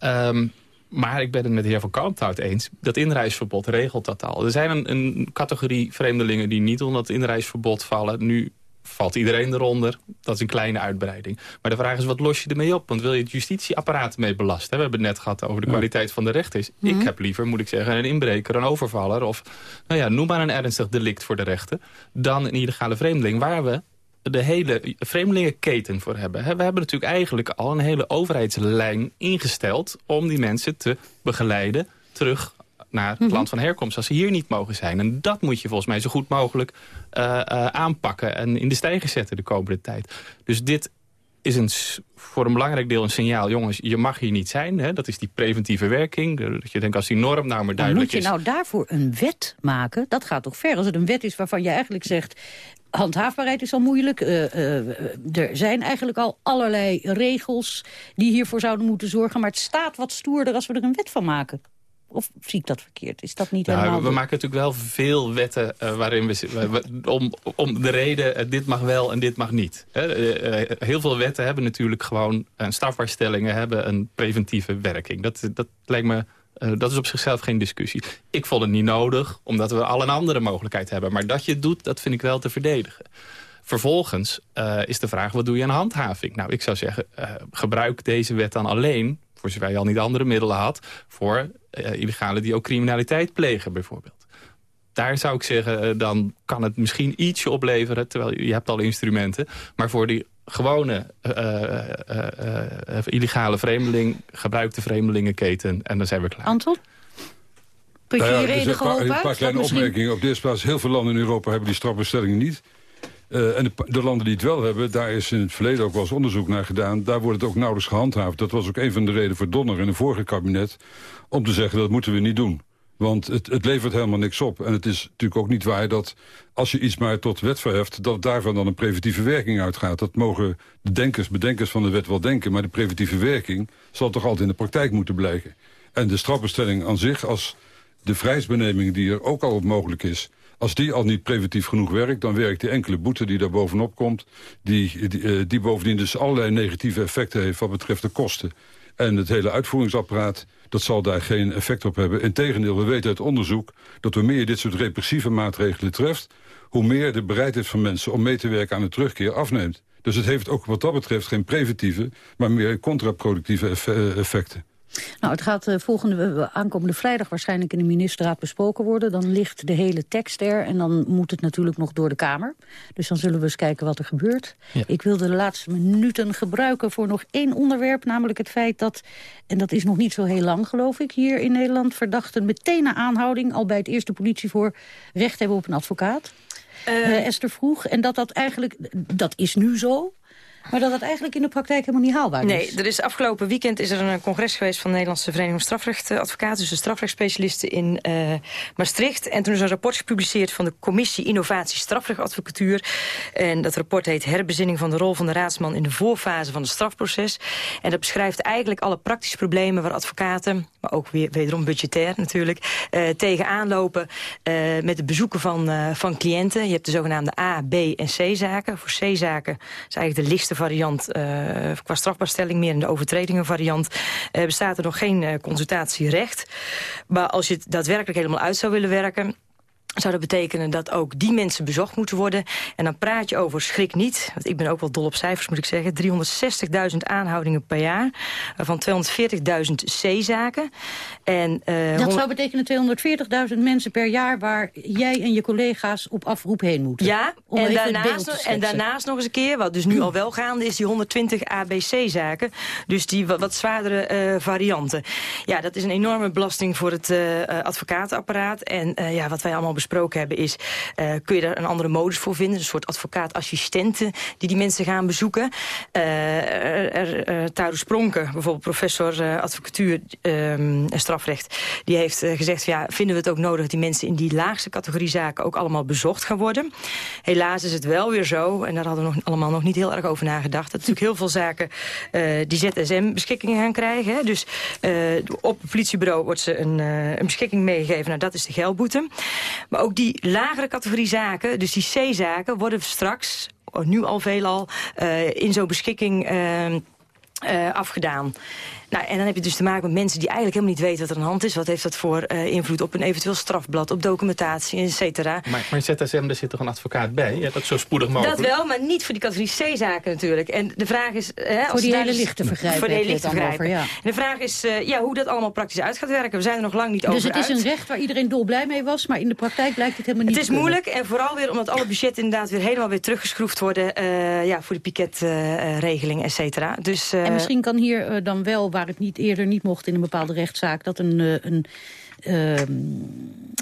[SPEAKER 6] Um, maar ik ben het met de heer Van Kalmthout eens. Dat inreisverbod regelt dat al. Er zijn een, een categorie vreemdelingen die niet onder het inreisverbod vallen. Nu valt iedereen eronder. Dat is een kleine uitbreiding. Maar de vraag is, wat los je ermee op? Want wil je het justitieapparaat mee belasten? We hebben het net gehad over de kwaliteit van de rechters. Ik mhm. heb liever, moet ik zeggen, een inbreker, een overvaller... of nou ja, noem maar een ernstig delict voor de rechten... dan een illegale vreemdeling, waar we de hele vreemdelingenketen voor hebben. We hebben natuurlijk eigenlijk al een hele overheidslijn ingesteld... om die mensen te begeleiden terug naar het mhm. land van herkomst... als ze hier niet mogen zijn. En dat moet je volgens mij zo goed mogelijk uh, uh, aanpakken... en in de stijger zetten de komende tijd. Dus dit is een, voor een belangrijk deel een signaal... jongens, je mag hier niet zijn. Hè? Dat is die preventieve werking. Dat je denkt, als die norm nou maar duidelijk
[SPEAKER 4] is... moet je nou daarvoor een wet maken? Dat gaat toch ver? Als het een wet is waarvan je eigenlijk zegt handhaafbaarheid is al moeilijk. Uh, uh, er zijn eigenlijk al allerlei regels die hiervoor zouden moeten zorgen. Maar het staat wat stoerder als we er een wet van maken. Of zie ik dat verkeerd? Is dat niet
[SPEAKER 6] nou,
[SPEAKER 4] helemaal...
[SPEAKER 6] We maken natuurlijk wel veel wetten uh, waarin we, om, om de reden uh, dit mag wel en dit mag niet. Uh, heel veel wetten hebben natuurlijk gewoon een strafbaarstellingen hebben een preventieve werking. Dat, dat lijkt me uh, dat is op zichzelf geen discussie. Ik vond het niet nodig, omdat we al een andere mogelijkheid hebben. Maar dat je het doet, dat vind ik wel te verdedigen. Vervolgens uh, is de vraag, wat doe je aan handhaving? Nou, ik zou zeggen, uh, gebruik deze wet dan alleen... voor zover je al niet andere middelen had... voor illegalen die ook criminaliteit plegen, bijvoorbeeld. Daar zou ik zeggen, dan kan het misschien ietsje opleveren... terwijl je hebt al instrumenten. Maar voor die gewone uh, uh, illegale vreemdeling, gebruikte vreemdelingenketen. En dan zijn we klaar.
[SPEAKER 4] Anton? Je
[SPEAKER 8] nou? Een paar kleine
[SPEAKER 4] misschien...
[SPEAKER 8] opmerkingen. Op deze plaats, heel veel landen in Europa hebben die strafbestellingen niet. Uh, en de, de, landen die het wel hebben, daar is in het verleden ook wel eens onderzoek naar gedaan. Daar wordt het ook nauwelijks gehandhaafd. Dat was ook een van de redenen voor Donner in het vorige kabinet... om te zeggen, dat moeten we niet doen. Want het, het, levert helemaal niks op. En het is natuurlijk ook niet waar dat als je iets maar tot wet verheft... dat daarvan dan een preventieve werking uitgaat. Dat mogen de denkers, bedenkers van de wet wel denken... maar de preventieve werking zal toch altijd in de praktijk moeten blijken. En de strafbestelling aan zich, als de vrijheidsbeneming die er ook al op mogelijk is... als die al niet preventief genoeg werkt... dan werkt die enkele boete die daar bovenop komt... die, die, uh, die bovendien dus allerlei negatieve effecten heeft wat betreft de kosten... En het hele uitvoeringsapparaat, dat zal daar geen effect op hebben. Integendeel, we weten uit onderzoek dat hoe meer dit soort repressieve maatregelen treft... hoe meer de bereidheid van mensen om mee te werken aan de terugkeer afneemt. Dus het heeft ook wat dat betreft geen preventieve, maar meer contraproductieve effecten.
[SPEAKER 4] Nou, het gaat uh, volgende, aankomende vrijdag waarschijnlijk in de ministerraad besproken worden. Dan ligt de hele tekst er en dan moet het natuurlijk nog door de Kamer. Dus dan zullen we eens kijken wat er gebeurt. Ja. Ik wilde de laatste minuten gebruiken voor nog één onderwerp. Namelijk het feit dat, en dat is nog niet zo heel lang geloof ik... hier in Nederland verdachten meteen na aanhouding... al bij het eerste politievoor recht hebben op een advocaat. Uh, uh, Esther vroeg. En dat dat eigenlijk, dat is nu zo... Maar dat dat eigenlijk in de praktijk helemaal niet haalbaar is.
[SPEAKER 7] Nee, er is afgelopen weekend is er een congres geweest van de Nederlandse Vereniging van Strafrechtadvocaten, dus de strafrechtsspecialisten in uh, Maastricht. En toen is een rapport gepubliceerd van de Commissie Innovatie Strafrechtadvocatuur. En dat rapport heet Herbezinning van de rol van de raadsman in de voorfase van het strafproces. En dat beschrijft eigenlijk alle praktische problemen waar advocaten, maar ook weer wederom budgetair natuurlijk, uh, tegenaan lopen uh, met het bezoeken van, van cliënten. Je hebt de zogenaamde A, B en C zaken. Voor C zaken is eigenlijk de lichte variant uh, qua strafbaarstelling, meer in de overtredingen variant, uh, bestaat er nog geen uh, consultatierecht. Maar als je het daadwerkelijk helemaal uit zou willen werken zou dat betekenen dat ook die mensen bezocht moeten worden. En dan praat je over schrik niet. Want ik ben ook wel dol op cijfers, moet ik zeggen. 360.000 aanhoudingen per jaar. Van 240.000 C-zaken. En, uh,
[SPEAKER 4] dat zou betekenen 240.000 mensen per jaar... waar jij en je collega's op afroep heen moeten.
[SPEAKER 7] Ja, en daarnaast, en daarnaast nog eens een keer... wat dus nu al wel gaande is, die 120 ABC-zaken. Dus die wat, wat zwaardere uh, varianten. Ja, dat is een enorme belasting voor het uh, advocatenapparaat. En ja, wat wij allemaal hebben is... Uh, kun je daar een andere modus voor vinden? Een soort advocaat-assistenten die die mensen gaan bezoeken. Uh, Taru Spronken, bijvoorbeeld professor advocatuur en strafrecht... die heeft gezegd, ja, vinden we het ook nodig... dat die mensen in die laagste categorie zaken ook allemaal bezocht gaan worden. Helaas is het wel weer zo, en daar hadden we nog, allemaal nog niet heel erg over nagedacht... dat natuurlijk heel veel zaken die ZSM-beschikkingen gaan krijgen. Hè? Dus op het politiebureau wordt ze een, een beschikking meegegeven. Nou, dat is de geldboete. Maar ook die lagere categorie zaken, dus die C-zaken... worden straks, nu al veelal, uh, in zo'n beschikking uh, uh, afgedaan. Nou, en dan heb je dus te maken met mensen die eigenlijk helemaal niet weten wat er aan de hand is. Wat heeft dat voor uh, invloed op een eventueel strafblad, op documentatie, et cetera.
[SPEAKER 6] Maar, maar ZSM, er zit toch een advocaat bij? Ja, dat zo spoedig mogelijk.
[SPEAKER 7] Dat wel, maar niet voor die categorie C-zaken natuurlijk. En de vraag is... Hè,
[SPEAKER 4] voor die hele lichte vergrijpen.
[SPEAKER 7] Voor de hele lichte vergrijpen. Ja. En de vraag is uh, ja, hoe dat allemaal praktisch uit gaat werken. We zijn er nog lang niet
[SPEAKER 4] dus
[SPEAKER 7] over
[SPEAKER 4] Dus het
[SPEAKER 7] uit.
[SPEAKER 4] is een recht waar iedereen dolblij mee was, maar in de praktijk blijkt het helemaal niet
[SPEAKER 7] Het is moeilijk en vooral weer omdat alle budgetten inderdaad weer helemaal weer teruggeschroefd worden. Uh, ja, voor de piketregeling, et cetera. Dus,
[SPEAKER 4] en misschien kan hier dan wel, waar het niet eerder niet mocht in een bepaalde rechtszaak... dat een, een ehm,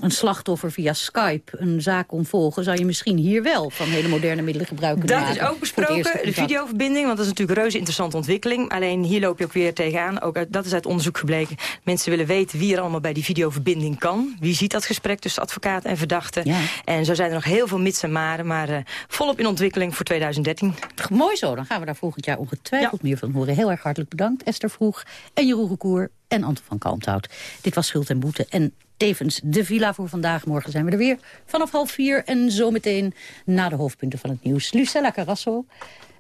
[SPEAKER 4] een slachtoffer via Skype een zaak kon volgen... zou je misschien hier wel van hele moderne middelen gebruik kunnen
[SPEAKER 7] dat
[SPEAKER 4] maken.
[SPEAKER 7] Is ook besproken, de videoverbinding, want dat is natuurlijk een reuze interessante ontwikkeling. Alleen hier loop je ook weer tegenaan, ook uit, dat is uit onderzoek gebleken. Mensen willen weten wie er allemaal bij die videoverbinding kan. Wie ziet dat gesprek tussen advocaat en verdachte.
[SPEAKER 4] Ja.
[SPEAKER 7] En zo zijn er nog heel veel mits en maren, maar uh, volop in ontwikkeling voor 2013.
[SPEAKER 4] Mooi zo, dan gaan we daar volgend jaar ongetwijfeld ja. meer van horen. Heel erg hartelijk bedankt, Esther Vroeg en Jeroen Recour en Anton van Kalmthout. Dit was Schuld en Boete en tevens de villa voor vandaag. Morgen zijn we er weer vanaf half vier en zometeen na de hoofdpunten van het nieuws. Lucella Carrasso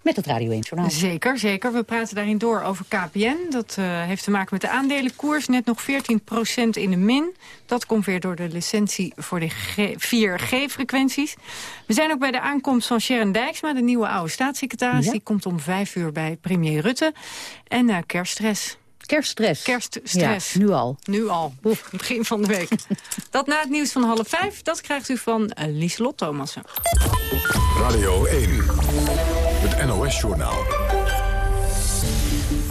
[SPEAKER 4] met het Radio 1 Journaal.
[SPEAKER 9] Zeker, zeker. We praten daarin door over KPN. Dat uh, heeft te maken met de aandelenkoers. Net nog 14% in de min. Dat komt weer door de licentie voor de 4G-frequenties. We zijn ook bij de aankomst van Sharon Dijksma, de nieuwe oude staatssecretaris. Ja. Die komt om vijf uur bij premier Rutte. En uh, kerststress.
[SPEAKER 4] Kerststress.
[SPEAKER 9] Kerststress.
[SPEAKER 4] Ja, nu al.
[SPEAKER 9] Nu al. Oef. Begin van de week. dat na het nieuws van half vijf, dat krijgt u van uh, Lieselot Thomassen.
[SPEAKER 1] Radio 1. Het NOS-journaal.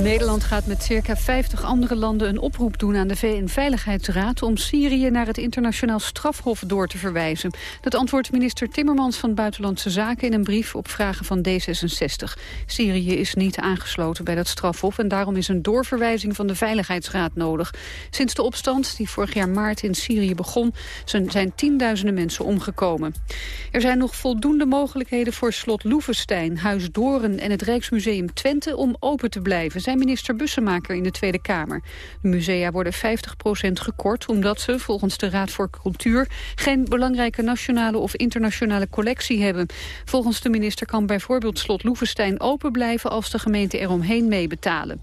[SPEAKER 2] Nederland gaat met circa 50 andere landen een oproep doen aan de VN-veiligheidsraad... om Syrië naar het internationaal strafhof door te verwijzen. Dat antwoordt minister Timmermans van Buitenlandse Zaken... in een brief op vragen van D66. Syrië is niet aangesloten bij dat strafhof... en daarom is een doorverwijzing van de Veiligheidsraad nodig. Sinds de opstand, die vorig jaar maart in Syrië begon... zijn tienduizenden mensen omgekomen. Er zijn nog voldoende mogelijkheden voor slot Loevestein, Huis Doren... en het Rijksmuseum Twente om open te blijven minister Bussemaker in de Tweede Kamer. De musea worden 50% gekort omdat ze, volgens de Raad voor Cultuur... geen belangrijke nationale of internationale collectie hebben. Volgens de minister kan bijvoorbeeld slot Loevestein open blijven... als de gemeente eromheen meebetalen.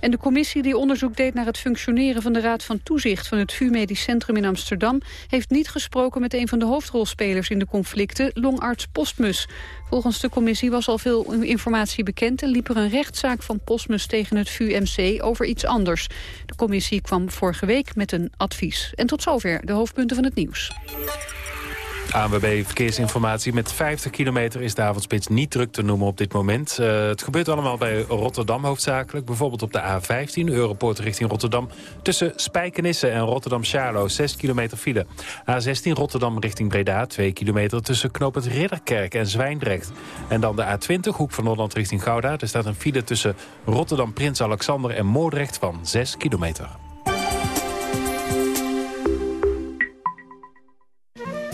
[SPEAKER 2] En de commissie die onderzoek deed naar het functioneren van de Raad van Toezicht... van het VU Medisch Centrum in Amsterdam... heeft niet gesproken met een van de hoofdrolspelers in de conflicten, longarts Postmus. Volgens de commissie was al veel informatie bekend... en liep er een rechtszaak van Postmus tegen het VUMC over iets anders. De commissie kwam vorige week met een advies. En tot zover de hoofdpunten van het nieuws.
[SPEAKER 3] ANWB Verkeersinformatie. Met 50 kilometer is de avondspits niet druk te noemen op dit moment. Uh, het gebeurt allemaal bij Rotterdam hoofdzakelijk. Bijvoorbeeld op de A15, Europoort richting Rotterdam. Tussen Spijkenisse en Rotterdam-Charlo, 6 kilometer file. A16 Rotterdam richting Breda, 2 kilometer tussen Knoop het Ridderkerk en Zwijndrecht. En dan de A20, Hoek van Holland richting Gouda. Er staat een file tussen Rotterdam, Prins Alexander en Moordrecht van 6 kilometer.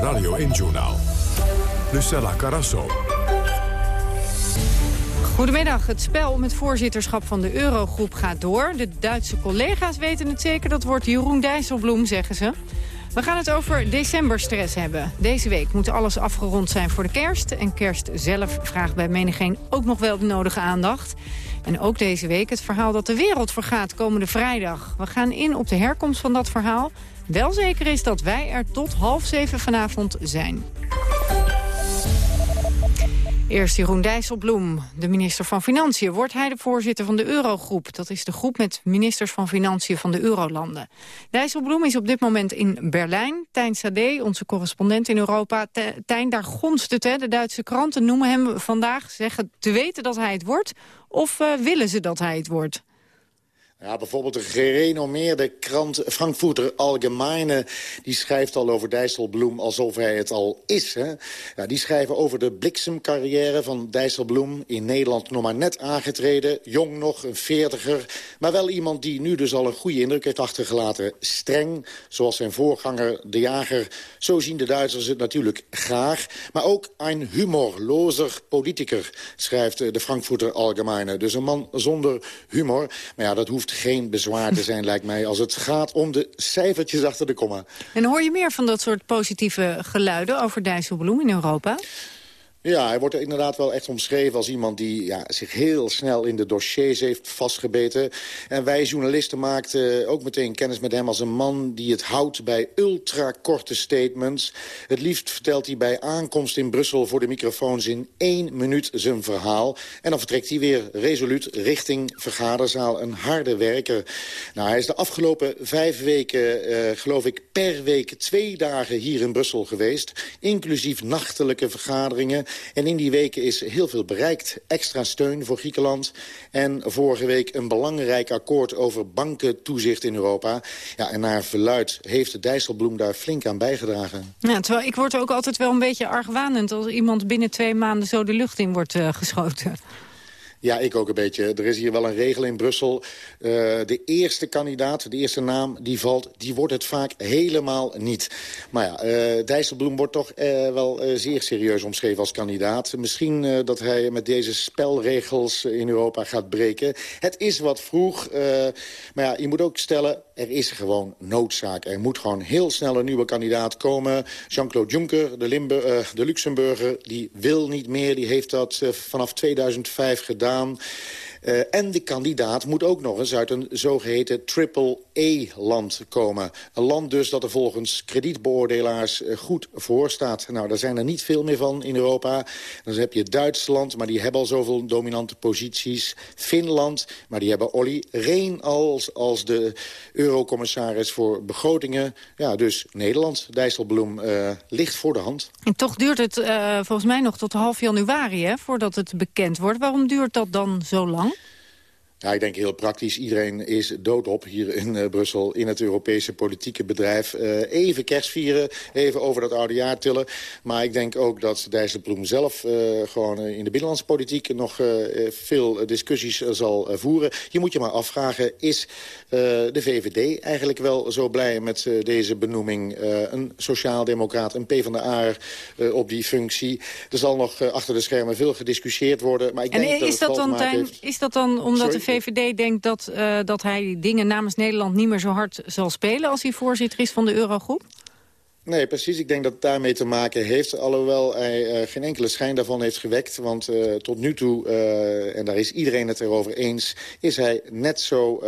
[SPEAKER 1] Radio 1-journaal. Lucella Carasso.
[SPEAKER 9] Goedemiddag. Het spel om het voorzitterschap van de Eurogroep gaat door. De Duitse collega's weten het zeker. Dat wordt Jeroen Dijsselbloem, zeggen ze. We gaan het over decemberstress hebben. Deze week moet alles afgerond zijn voor de kerst. En kerst zelf vraagt bij menigeen ook nog wel de nodige aandacht. En ook deze week het verhaal dat de wereld vergaat komende vrijdag. We gaan in op de herkomst van dat verhaal. Wel zeker is dat wij er tot half zeven vanavond zijn. Eerst Jeroen Dijsselbloem, de minister van Financiën. Wordt hij de voorzitter van de Eurogroep? Dat is de groep met ministers van Financiën van de Eurolanden. Dijsselbloem is op dit moment in Berlijn. Tijn Sade, onze correspondent in Europa. Tijn, daar gonst het, hè? De Duitse kranten noemen hem vandaag, zeggen te weten dat hij het wordt. Of uh, willen ze dat hij het wordt?
[SPEAKER 10] Ja, bijvoorbeeld de gerenommeerde krant Frankfurter Allgemeine... die schrijft al over Dijsselbloem alsof hij het al is. Hè? Ja, die schrijven over de bliksemcarrière van Dijsselbloem... in Nederland nog maar net aangetreden, jong nog, een veertiger... maar wel iemand die nu dus al een goede indruk heeft achtergelaten. Streng, zoals zijn voorganger De Jager. Zo zien de Duitsers het natuurlijk graag. Maar ook een humorlozer politiker, schrijft de Frankfurter Allgemeine. Dus een man zonder humor. Maar ja, dat hoeft geen bezwaar te zijn, lijkt mij... als het gaat om de cijfertjes achter de komma.
[SPEAKER 9] En hoor je meer van dat soort positieve geluiden over Dijsselbloem in Europa?
[SPEAKER 10] Ja, hij wordt er inderdaad wel echt omschreven als iemand die ja, zich heel snel in de dossiers heeft vastgebeten. En wij journalisten maakten ook meteen kennis met hem als een man die het houdt bij ultrakorte statements. Het liefst vertelt hij bij aankomst in Brussel voor de microfoons in één minuut zijn verhaal. En dan vertrekt hij weer resoluut richting vergaderzaal. Een harde werker. Nou, hij is de afgelopen vijf weken, eh, geloof ik, per week twee dagen hier in Brussel geweest. Inclusief nachtelijke vergaderingen. En in die weken is heel veel bereikt. Extra steun voor Griekenland. En vorige week een belangrijk akkoord over bankentoezicht in Europa. Ja, en naar verluid heeft de Dijsselbloem daar flink aan bijgedragen.
[SPEAKER 9] Ja, terwijl ik word ook altijd wel een beetje argwanend... als iemand binnen twee maanden zo de lucht in wordt uh, geschoten.
[SPEAKER 10] Ja, ik ook een beetje. Er is hier wel een regel in Brussel. Uh, de eerste kandidaat, de eerste naam die valt, die wordt het vaak helemaal niet. Maar ja, uh, Dijsselbloem wordt toch uh, wel zeer serieus omschreven als kandidaat. Misschien dat hij met deze spelregels in Europa gaat breken. Het is wat vroeg, maar ja, je moet ook stellen, er is gewoon noodzaak. Er moet gewoon heel snel een nieuwe kandidaat komen. Jean-Claude Juncker, de, de Luxemburger, die wil niet meer. Die heeft dat vanaf 2005 gedaan gedaan. Uh, en de kandidaat moet ook nog eens uit een zogeheten triple-E-land komen. Een land dus dat er volgens kredietbeoordelaars uh, goed voor staat. Nou, daar zijn er niet veel meer van in Europa. Dan heb je Duitsland, maar die hebben al zoveel dominante posities. Finland, maar die hebben Olly Rehn als, als de eurocommissaris voor begrotingen. Ja, dus Nederland, Dijsselbloem, uh, ligt voor de hand.
[SPEAKER 9] En toch duurt het volgens mij nog tot half januari, hè, voordat het bekend wordt. Waarom duurt dat dan zo lang?
[SPEAKER 10] Ja, ik denk heel praktisch. Iedereen is doodop hier in uh, Brussel, in het Europese politieke bedrijf. Uh, even kerstvieren, even over dat oude jaar tillen. Maar ik denk ook dat Dijsselbloem zelf uh, gewoon in de binnenlandse politiek... nog veel discussies zal voeren. Je moet je maar afvragen, is de VVD eigenlijk wel zo blij met deze benoeming? een sociaaldemocraat, een PvdA op die functie. Er zal nog achter de schermen veel gediscussieerd worden. Maar ik
[SPEAKER 9] en
[SPEAKER 10] denk
[SPEAKER 9] is,
[SPEAKER 10] dat,
[SPEAKER 9] dat dan, heeft... is dat dan omdat Sorry? de VVD denkt dat, uh, dat hij dingen namens Nederland niet meer zo hard zal spelen... als hij voorzitter is van de Eurogroep?
[SPEAKER 10] Nee, precies. Ik denk dat het daarmee te maken heeft. Alhoewel hij uh, geen enkele schijn daarvan heeft gewekt. Want uh, tot nu toe, en daar is iedereen het erover eens... is hij net zo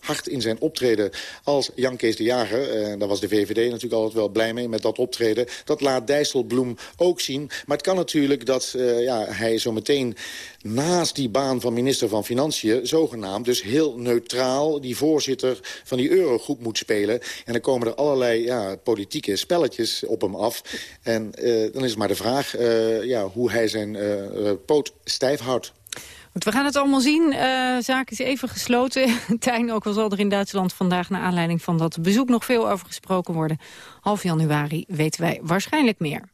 [SPEAKER 10] hard in zijn optreden als Jan Kees de Jager. En daar was de VVD natuurlijk altijd wel blij mee met dat optreden. Dat laat Dijsselbloem ook zien. Maar het kan natuurlijk dat ja, hij zo meteen naast die baan van minister van Financiën... zogenaamd dus heel neutraal die voorzitter van die eurogroep moet spelen. En dan komen er allerlei ja, politieke spelletjes op hem af. En uh, dan is maar de vraag uh, ja, hoe hij zijn uh, poot stijf houdt.
[SPEAKER 9] We gaan het allemaal zien. Zaak is even gesloten. Tijn, ook al zal er in Duitsland vandaag... naar aanleiding van dat bezoek nog veel over gesproken worden. Half januari weten wij waarschijnlijk meer.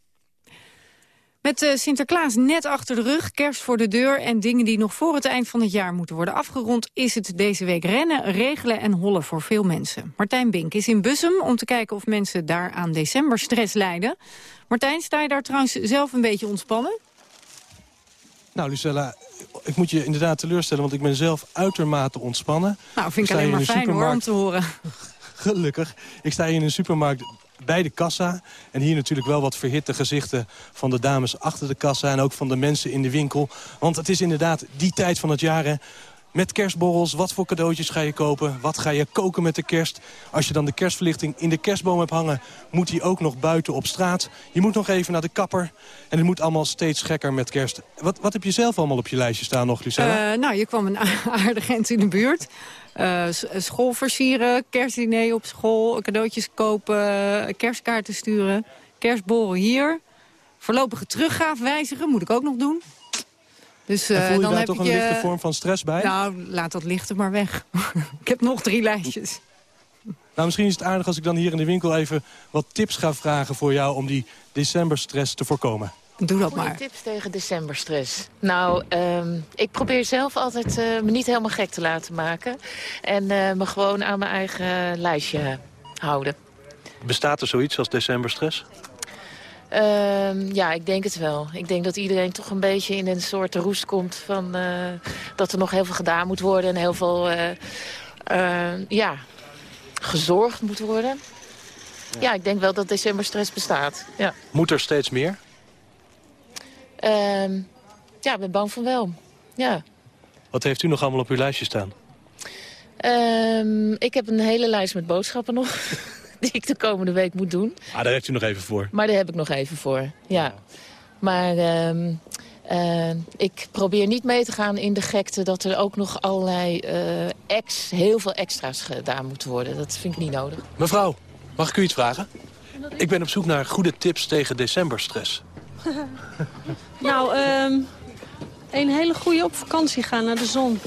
[SPEAKER 9] Met uh, Sinterklaas net achter de rug, kerst voor de deur... en dingen die nog voor het eind van het jaar moeten worden afgerond... is het deze week rennen, regelen en hollen voor veel mensen. Martijn Bink is in Bussum om te kijken of mensen daar aan decemberstress lijden. Martijn, sta je daar trouwens zelf een beetje ontspannen?
[SPEAKER 11] Nou, Lucella, ik moet je inderdaad teleurstellen... want ik ben zelf uitermate ontspannen.
[SPEAKER 9] Nou, vind ik alleen maar fijn hoor, om te horen.
[SPEAKER 11] Gelukkig. Ik sta hier in een supermarkt bij de kassa. En hier natuurlijk wel wat verhitte gezichten van de dames achter de kassa... en ook van de mensen in de winkel. Want het is inderdaad die tijd van het jaar... Hè, met kerstborrels, wat voor cadeautjes ga je kopen? Wat ga je koken met de kerst? Als je dan de kerstverlichting in de kerstboom hebt hangen... moet die ook nog buiten op straat. Je moet nog even naar de kapper. En het moet allemaal steeds gekker met kerst. Wat, wat heb je zelf allemaal op je lijstje staan nog, Lucella?
[SPEAKER 9] Uh, nou, je kwam een aardig eind in de buurt. Uh, school versieren, kerstdiner op school, cadeautjes kopen, kerstkaarten sturen, kerstborrel hier. Voorlopige teruggaaf wijzigen, moet ik ook nog doen. Dus,
[SPEAKER 11] En
[SPEAKER 9] eh,
[SPEAKER 11] voel je
[SPEAKER 9] dan
[SPEAKER 11] daar
[SPEAKER 9] heb
[SPEAKER 11] toch
[SPEAKER 9] je...
[SPEAKER 11] een lichte vorm van stress bij?
[SPEAKER 9] Nou, laat dat lichter maar weg. ik heb nog drie lijstjes.
[SPEAKER 11] Nou, misschien is het aardig als ik dan hier in de winkel even wat tips ga vragen voor jou... om die decemberstress te voorkomen.
[SPEAKER 9] Doe dat
[SPEAKER 12] Goeie tips tegen decemberstress. Nou, ehm, ik probeer zelf altijd eh, me niet helemaal gek te laten maken. En eh, me gewoon aan mijn eigen lijstje houden.
[SPEAKER 11] Bestaat er zoiets als decemberstress?
[SPEAKER 12] Ehm, ja, ik denk het wel. Ik denk dat iedereen toch een beetje in een soort roest komt... van eh, dat er nog heel veel gedaan moet worden... en heel veel eh, eh, ja, gezorgd moet worden. Ja. ik denk wel dat decemberstress bestaat. Ja.
[SPEAKER 11] Moet er steeds meer?
[SPEAKER 12] Ehm, ja, ik ben bang van wel. Ja.
[SPEAKER 11] Wat heeft u nog allemaal op uw lijstje staan?
[SPEAKER 12] Ehm, ik heb een hele lijst met boodschappen nog... die ik de komende week moet doen.
[SPEAKER 11] Ah, daar heeft u nog even voor.
[SPEAKER 12] Maar daar heb ik nog even voor, ja. Maar ehm, eh, ik probeer niet mee te gaan in de gekte... dat er ook nog allerlei eh, ex, heel veel extra's gedaan moeten worden. Dat vind ik niet nodig.
[SPEAKER 11] Mevrouw, mag ik u iets vragen? Ik ben op zoek naar goede tips tegen decemberstress.
[SPEAKER 13] nou, ehm, een hele goede op vakantie gaan naar de zon.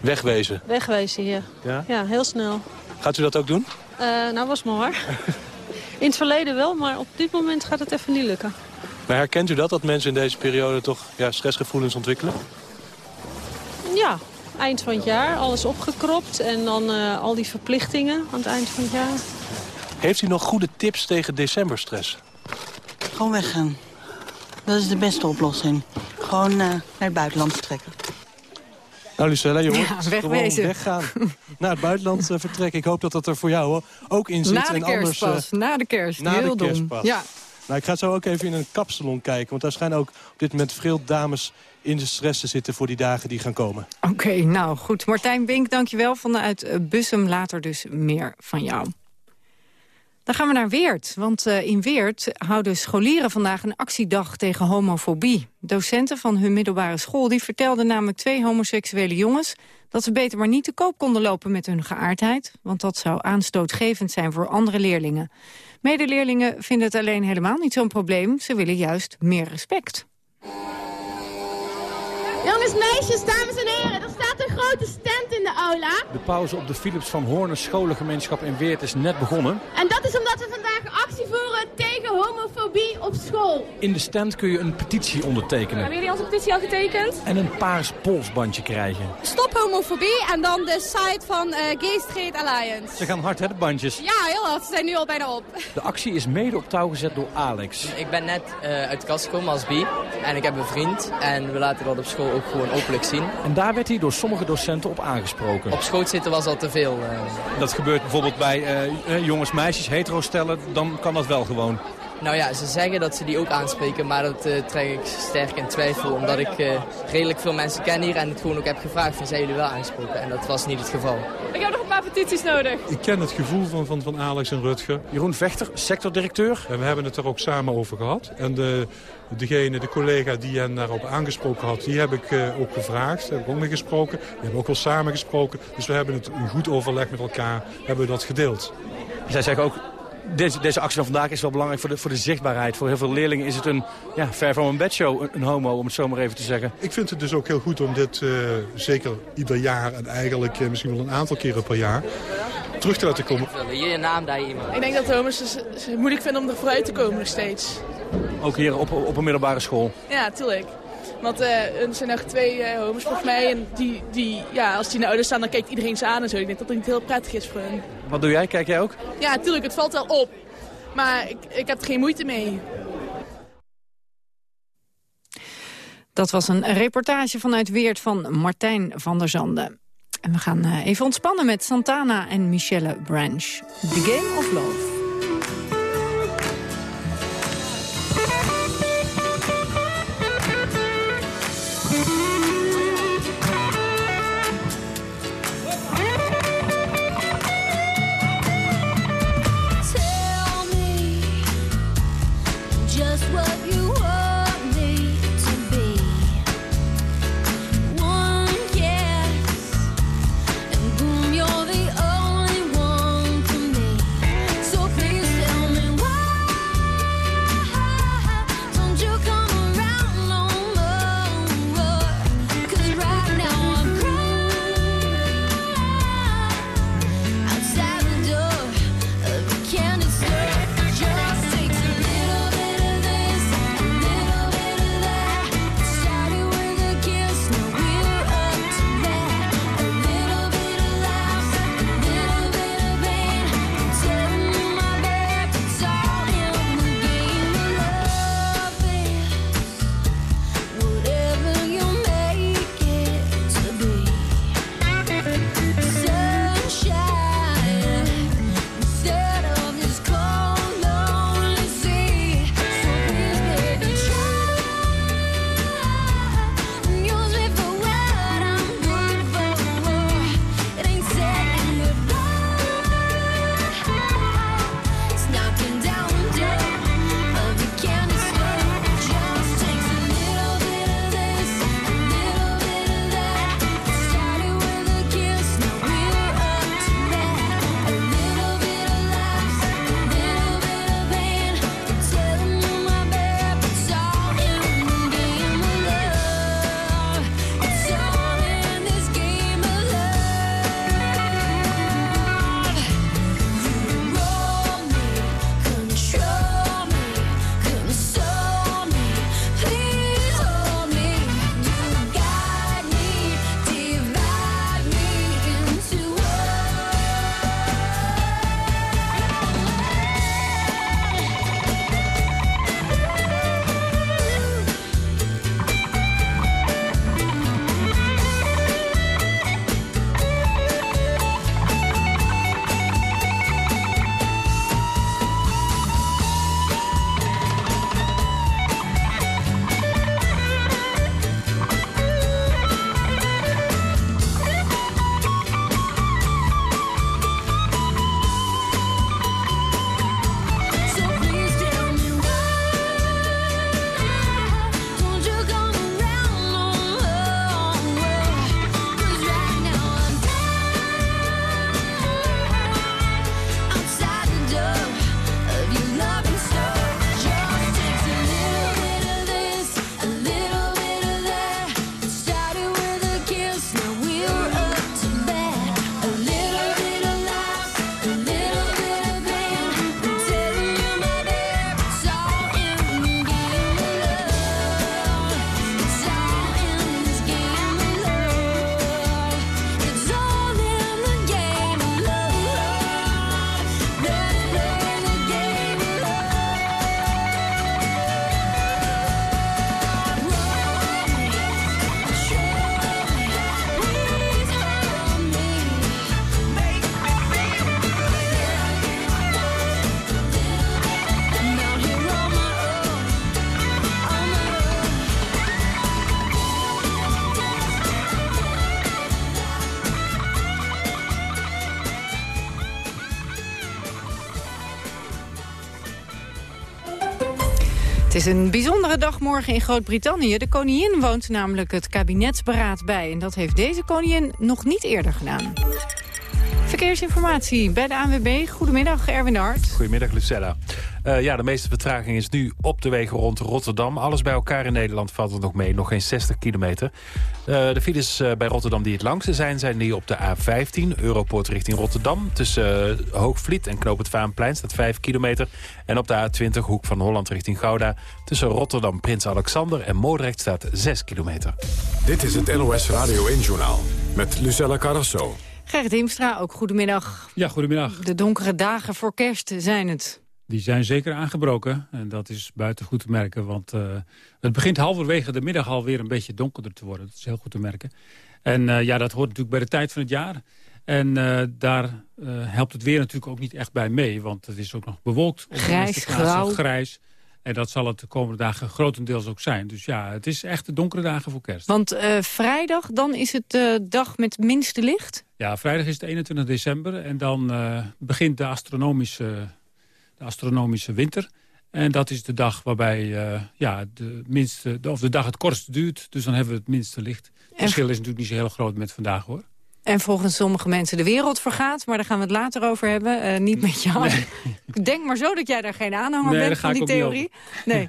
[SPEAKER 11] Wegwezen.
[SPEAKER 13] Wegwezen hier.
[SPEAKER 11] Ja?
[SPEAKER 13] Ja, heel snel.
[SPEAKER 11] Gaat u dat ook doen?
[SPEAKER 13] Eh, nou, was maar waar. In het verleden wel, maar op dit moment gaat het even niet lukken.
[SPEAKER 11] Maar herkent u dat, dat mensen in deze periode toch ja, stressgevoelens ontwikkelen?
[SPEAKER 13] Ja, eind van het jaar, alles opgekropt. En dan eh, al die verplichtingen aan het eind van het jaar.
[SPEAKER 11] Heeft u nog goede tips tegen decemberstress?
[SPEAKER 14] Gewoon weggaan. Dat is de beste oplossing. Gewoon eh, naar het buitenland vertrekken.
[SPEAKER 11] Nou, Lucella, je hoort
[SPEAKER 9] Ja,
[SPEAKER 11] gewoon weggaan. naar het buitenland uh, vertrekken. Ik hoop dat dat er voor jou ook in zit.
[SPEAKER 9] Na de
[SPEAKER 11] en
[SPEAKER 9] kerst
[SPEAKER 11] anders,
[SPEAKER 9] pas, na de kerst.
[SPEAKER 11] Na
[SPEAKER 9] Heel
[SPEAKER 11] de kerst
[SPEAKER 9] dom.
[SPEAKER 11] pas.
[SPEAKER 9] Ja.
[SPEAKER 11] Nou, ik ga zo ook even in een kapsalon kijken. Want daar schijnen ook op dit moment veel dames in de stress te zitten... voor die dagen die gaan komen.
[SPEAKER 9] Oké, nou goed. Martijn Bink, dankjewel vanuit uh, Bussum. Later dus meer van jou. Dan gaan we naar Weert, want uh, in Weert houden scholieren vandaag een actiedag tegen homofobie. Docenten van hun middelbare school die vertelden namelijk twee homoseksuele jongens dat ze beter maar niet te koop konden lopen met hun geaardheid, want dat zou aanstootgevend zijn voor andere leerlingen. Medeleerlingen vinden het alleen helemaal niet zo'n probleem, ze willen juist meer respect.
[SPEAKER 15] Jongens, meisjes, dames en heren, er staat een grote stand in de aula.
[SPEAKER 16] De pauze op de Philips van Hoorn scholengemeenschap in Weert is net begonnen.
[SPEAKER 15] En dat is omdat we vandaag actie voeren tegen homofobie op school.
[SPEAKER 16] In de stand kun je een petitie ondertekenen.
[SPEAKER 15] Hebben jullie onze petitie al getekend?
[SPEAKER 16] En een paars polsbandje krijgen.
[SPEAKER 15] Stop homofobie en dan de site van uh, Gay Straight Alliance.
[SPEAKER 16] Ze gaan hard, hè, de bandjes?
[SPEAKER 15] Ja, heel hard. Ze zijn nu al bijna op.
[SPEAKER 16] De actie is mede op touw gezet door Alex.
[SPEAKER 17] Ik ben net uh, uit de kast gekomen als bi. En ik heb een vriend. En we laten dat op school ook gewoon openlijk zien.
[SPEAKER 16] En daar werd hij door sommige docenten op aangesproken.
[SPEAKER 17] Op schoot zitten was al te veel. Uh...
[SPEAKER 16] Dat gebeurt bijvoorbeeld bij uh, jongens, meisjes, hetero stellen. Dan kan dat wel gewoon.
[SPEAKER 17] Nou ja, ze zeggen dat ze die ook aanspreken, maar dat uh, trek ik sterk in twijfel. Omdat ik uh, redelijk veel mensen ken hier en het gewoon ook heb gevraagd van zijn jullie wel aangesproken. En dat was niet het geval.
[SPEAKER 15] Ik heb nog een paar petities nodig.
[SPEAKER 18] Ik ken het gevoel van, van, van Alex en Rutger.
[SPEAKER 16] Jeroen Vechter, sectordirecteur.
[SPEAKER 18] En we hebben het er ook samen over gehad. En de, degene, de collega die hen daarop aangesproken had, die heb ik uh, ook gevraagd. Daar heb ik ook mee gesproken. Die hebben ook wel samen gesproken. Dus we hebben het een goed overleg met elkaar, hebben we dat gedeeld.
[SPEAKER 16] Zij zeggen ook, deze, deze actie van vandaag is wel belangrijk voor de, voor de zichtbaarheid. Voor heel veel leerlingen is het een ja, ver van een bedshow, een, een homo, om het zo maar even te zeggen.
[SPEAKER 18] Ik vind het dus ook heel goed om dit uh, zeker ieder jaar en eigenlijk uh, misschien wel een aantal keren per jaar terug te laten komen.
[SPEAKER 17] Je naam daar iemand.
[SPEAKER 19] Ik denk dat homo's het moeilijk vinden om er vooruit te komen nog steeds.
[SPEAKER 16] Ook hier op, op een middelbare school?
[SPEAKER 19] Ja, tuurlijk. Want uh, er zijn nog twee uh, homo's volgens mij. En die, die, ja, als die naar ouders staan, dan kijkt iedereen ze aan en zo. Ik denk dat het niet heel prettig is voor hen.
[SPEAKER 16] Wat doe jij? Kijk jij ook?
[SPEAKER 19] Ja, natuurlijk. Het valt wel op. Maar ik, ik heb er geen moeite mee.
[SPEAKER 9] Dat was een reportage vanuit Weert van Martijn van der Zanden. En we gaan uh, even ontspannen met Santana en Michelle Branch. The Game of Love. Is een bijzondere dag morgen in Groot-Brittannië. De koningin woont namelijk het kabinetsberaad bij. En dat heeft deze koningin nog niet eerder gedaan. Verkeersinformatie bij de ANWB. Goedemiddag, Erwin Hart.
[SPEAKER 3] Goedemiddag, Lucella. Uh, ja, de meeste vertraging is nu op de wegen rond Rotterdam. Alles bij elkaar in Nederland valt er nog mee, nog geen 60 kilometer. Uh, de files uh, bij Rotterdam die het langste zijn... zijn die op de A15, Europoort richting Rotterdam. Tussen Hoogvliet en Knoop het Vaanplein staat 5 kilometer. En op de A20, hoek van Holland richting Gouda... tussen Rotterdam, Prins Alexander en Moordrecht staat 6 kilometer.
[SPEAKER 1] Dit is het NOS Radio 1-journaal met Lucella Carrasso.
[SPEAKER 9] Gerrit Hiemstra, ook goedemiddag.
[SPEAKER 20] Ja, goedemiddag.
[SPEAKER 9] De donkere dagen voor kerst zijn het.
[SPEAKER 20] Die zijn zeker aangebroken. En dat is buiten goed te merken. Want uh, het begint halverwege de middag alweer een beetje donkerder te worden. Dat is heel goed te merken. En uh, ja, dat hoort natuurlijk bij de tijd van het jaar. En uh, daar helpt het weer natuurlijk ook niet echt bij mee. Want het is ook nog bewolkt.
[SPEAKER 9] Grijs, grauw.
[SPEAKER 20] Grijs. En dat zal het de komende dagen grotendeels ook zijn. Dus ja, het is echt de donkere dagen voor kerst.
[SPEAKER 9] Want uh, vrijdag, dan is het de dag met minste licht?
[SPEAKER 20] Ja, vrijdag is het 21 december. En dan uh, begint de astronomische, de astronomische winter. En dat is de dag waarbij uh, ja, de, minste, de, of de dag het kortst duurt. Dus dan hebben we het minste licht. Het verschil is natuurlijk niet zo heel groot met vandaag hoor.
[SPEAKER 9] En volgens sommige mensen de wereld vergaat. Maar daar gaan we het later over hebben. Uh, niet met jou. Nee. Ik denk maar zo dat jij daar geen aanhanger
[SPEAKER 20] nee,
[SPEAKER 9] bent van die theorie.
[SPEAKER 20] Nee,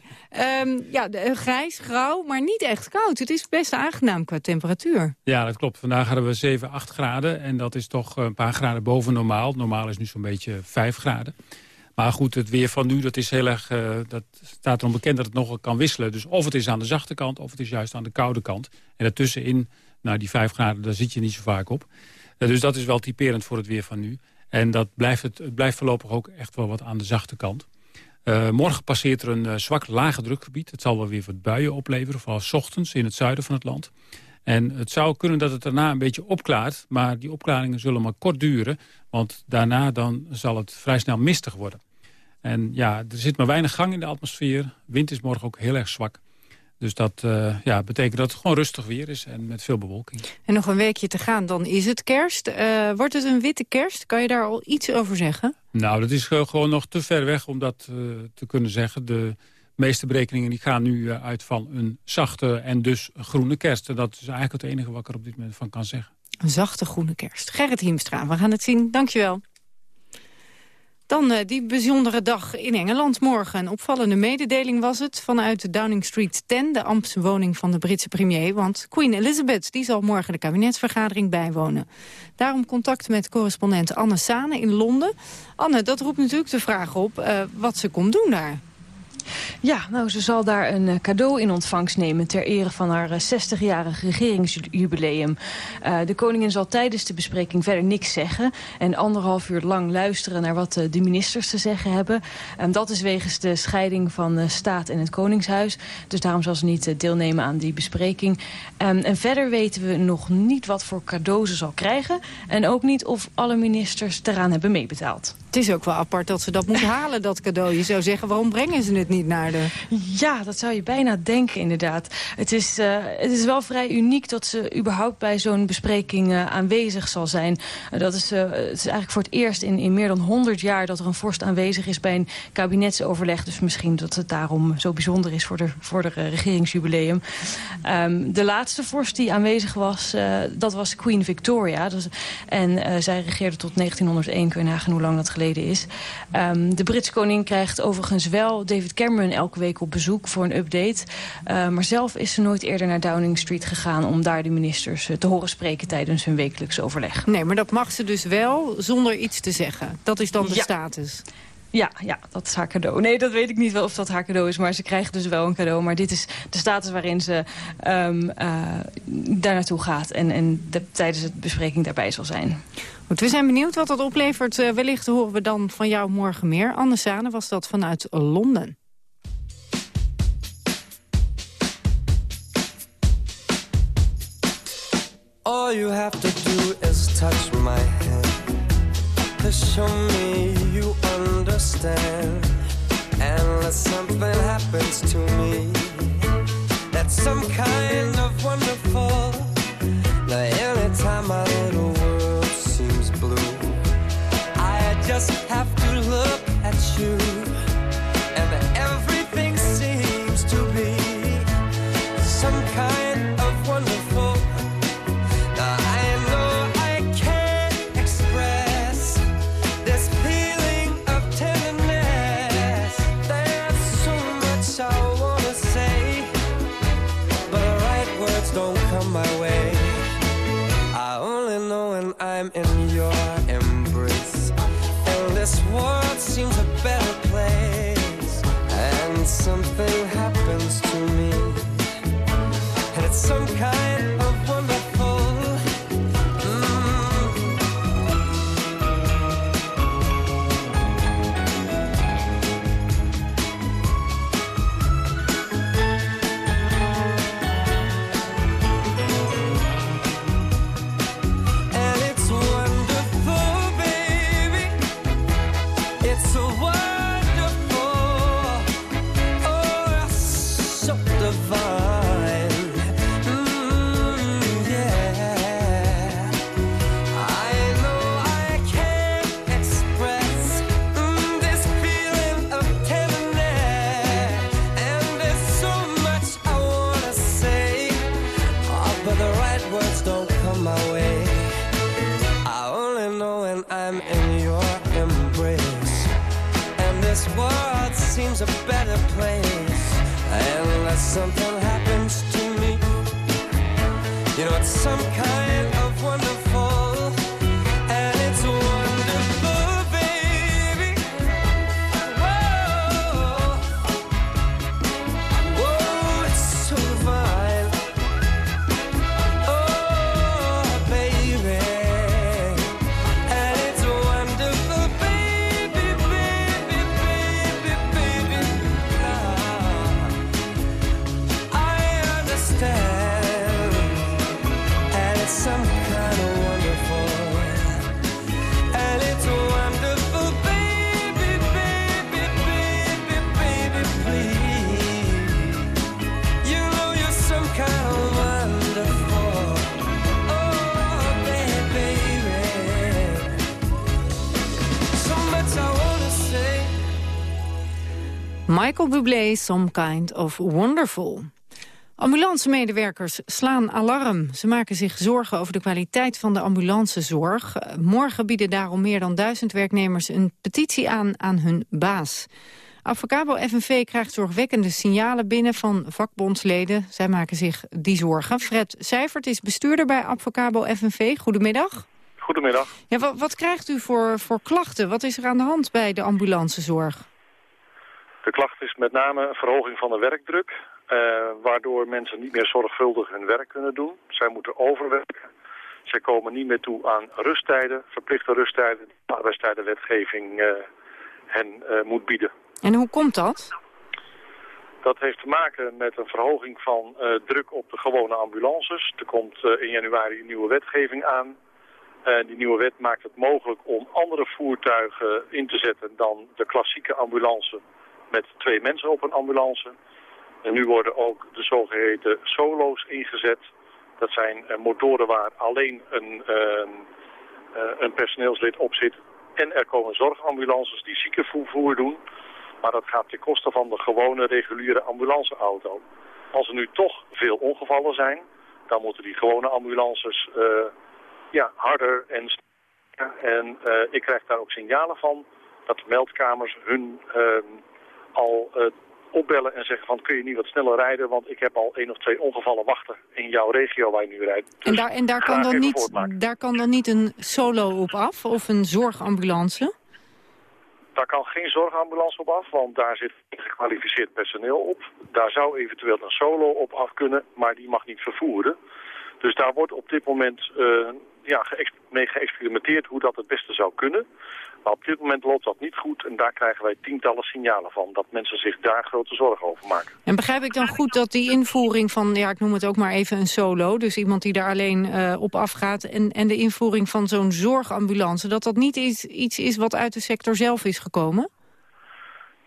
[SPEAKER 9] um, ja, de, grijs, grauw, maar niet echt koud. Het is best aangenaam qua temperatuur.
[SPEAKER 20] Ja, dat klopt. Vandaag hadden we 7, 8 graden. En dat is toch een paar graden boven normaal. Normaal is nu zo'n beetje 5 graden. Maar goed, het weer van nu, dat is heel erg, uh, dat staat erom bekend dat het nogal kan wisselen. Dus of het is aan de zachte kant, of het is juist aan de koude kant. En daartussenin nou, die 5 graden, daar zit je niet zo vaak op. Uh, dus dat is wel typerend voor het weer van nu. En dat blijft het, blijft voorlopig ook echt wel wat aan de zachte kant. Uh, morgen passeert er een zwak lage drukgebied. Het zal wel weer wat buien opleveren, vooral ochtends in het zuiden van het land. En het zou kunnen dat het daarna een beetje opklaart. Maar die opklaringen zullen maar kort duren. Want daarna dan zal het vrij snel mistig worden. En ja, er zit maar weinig gang in de atmosfeer. Wind is morgen ook heel erg zwak. Dus dat uh, ja, betekent dat het gewoon rustig weer is en met veel bewolking.
[SPEAKER 9] En nog een weekje te gaan, dan is het kerst. Uh, wordt het een witte kerst? Kan je daar al iets over zeggen?
[SPEAKER 20] Nou, dat is gewoon nog te ver weg om dat uh, te kunnen zeggen. De meeste berekeningen die gaan nu uit van een zachte en dus groene kerst. En dat is eigenlijk het enige wat ik er op dit moment van kan zeggen.
[SPEAKER 9] Een zachte groene kerst. Gerrit Hiemstra, we gaan het zien. Dankjewel. Dan uh, die bijzondere dag in Engeland morgen. Een opvallende mededeling was het vanuit Downing Street 10... de ambtswoning van de Britse premier. Want Queen Elizabeth die zal morgen de kabinetsvergadering bijwonen. Daarom contact met correspondent Anne Sane in Londen. Anne, dat roept natuurlijk de vraag op uh, wat ze komt doen daar.
[SPEAKER 21] Ja, nou, ze zal daar een uh, cadeau in ontvangst nemen... ter ere van haar uh, 60-jarig regeringsjubileum. Uh, de koningin zal tijdens de bespreking verder niks zeggen... en anderhalf uur lang luisteren naar wat de ministers te zeggen hebben. Um, dat is wegens de scheiding van staat en het koningshuis. Dus daarom zal ze niet deelnemen aan die bespreking. Um, en verder weten we nog niet wat voor cadeau ze zal krijgen... en ook niet of alle ministers eraan hebben meebetaald.
[SPEAKER 9] Het is ook wel apart dat ze dat moet halen, dat cadeau. Je zou zeggen, waarom brengen ze het niet naar de...
[SPEAKER 21] Ja, dat zou je bijna denken, inderdaad. Het is, uh, het is wel vrij uniek dat ze überhaupt bij zo'n bespreking uh, aanwezig zal zijn. Uh, dat is, het is eigenlijk voor het eerst in, in meer dan 100 jaar... dat er een vorst aanwezig is bij een kabinetsoverleg. Dus misschien dat het daarom zo bijzonder is voor de, voor de regeringsjubileum. Um, de laatste vorst die aanwezig was, dat was Queen Victoria. En zij regeerde tot 1901, kun je nagaan hoe lang dat geleden is. Um, de Britse koning krijgt overigens wel David Cameron elke week op bezoek voor een update. Uh, maar zelf is ze nooit eerder naar Downing Street gegaan... om daar de ministers uh, te horen spreken tijdens hun wekelijkse overleg.
[SPEAKER 9] Nee, maar dat mag ze dus wel zonder iets te zeggen. Dat is dan de
[SPEAKER 21] ja.
[SPEAKER 9] status.
[SPEAKER 21] Ja, ja, dat is haar cadeau. Nee, dat weet ik niet wel of dat haar cadeau is. Maar ze krijgt dus wel een cadeau. Maar dit is de status waarin ze um, uh, daar naartoe gaat. En, en de, tijdens de bespreking daarbij zal zijn.
[SPEAKER 9] Goed, we zijn benieuwd wat dat oplevert. Wellicht horen we dan van jou morgen meer. Anne Sane was dat vanuit Londen.
[SPEAKER 22] All you have to do is touch my hand To show me you understand. Unless something happens to me. That's some kind of wonderful. Now anytime my little world seems blue I just have to look at you time and some kind
[SPEAKER 9] Michael Bublé, Some Kind of Wonderful. Ambulancemedewerkers slaan alarm. Ze maken zich zorgen over de kwaliteit van de ambulancezorg. Morgen bieden daarom meer dan duizend werknemers een petitie aan aan hun baas. Avocabo FNV krijgt zorgwekkende signalen binnen van vakbondsleden. Zij maken zich die zorgen. Fred Seifert is bestuurder bij Avocabo FNV. Goedemiddag.
[SPEAKER 23] Goedemiddag.
[SPEAKER 9] Ja, wat, wat krijgt u voor, voor klachten? Wat is er aan de hand bij de ambulancezorg?
[SPEAKER 23] De klacht is met name een verhoging van de werkdruk. eh, waardoor mensen niet meer zorgvuldig hun werk kunnen doen. Zij moeten overwerken. Zij komen niet meer toe aan rusttijden, verplichte rusttijden... die de arbeidstijdenwetgeving eh, hen eh, moet bieden.
[SPEAKER 9] En hoe komt dat?
[SPEAKER 23] Dat heeft te maken met een verhoging van eh, druk op de gewone ambulances. Er komt in januari een nieuwe wetgeving aan. Eh, die nieuwe wet maakt het mogelijk om andere voertuigen in te zetten dan de klassieke ambulance met twee mensen op een ambulance. En nu worden ook de zogeheten solo's ingezet. Dat zijn eh, motoren waar alleen een, ehm, eh, een personeelslid op zit. En er komen zorgambulances die ziekenvervoer doen. Maar dat gaat ten koste van de gewone reguliere ambulanceauto. Als er nu toch veel ongevallen zijn, dan moeten die gewone ambulances eh, ja, harder en. En ik krijg daar ook signalen van dat meldkamers hun ehm, al eh, opbellen en zeggen van kun je niet wat sneller rijden, want ik heb al één of twee ongevallen wachten in jouw regio waar je nu rijdt.
[SPEAKER 9] En daar, en daar, kan
[SPEAKER 23] graag
[SPEAKER 9] dan niet, daar kan dan niet een solo op af of een zorgambulance?
[SPEAKER 23] Daar kan geen zorgambulance op af, want daar zit gekwalificeerd personeel op. Daar zou eventueel een solo op af kunnen, maar die mag niet vervoeren. Dus daar wordt op dit moment eh, ja, mee geëxperimenteerd hoe dat het beste zou kunnen. Maar op dit moment loopt dat niet goed en daar krijgen wij tientallen signalen van. Dat mensen zich daar grote zorgen over maken.
[SPEAKER 9] En begrijp ik dan goed dat die invoering van, ja, ik noem het ook maar even een solo... dus iemand die daar alleen eh, op afgaat... En, en de invoering van zo'n zorgambulance... dat dat niet iets, iets is wat uit de sector zelf is gekomen?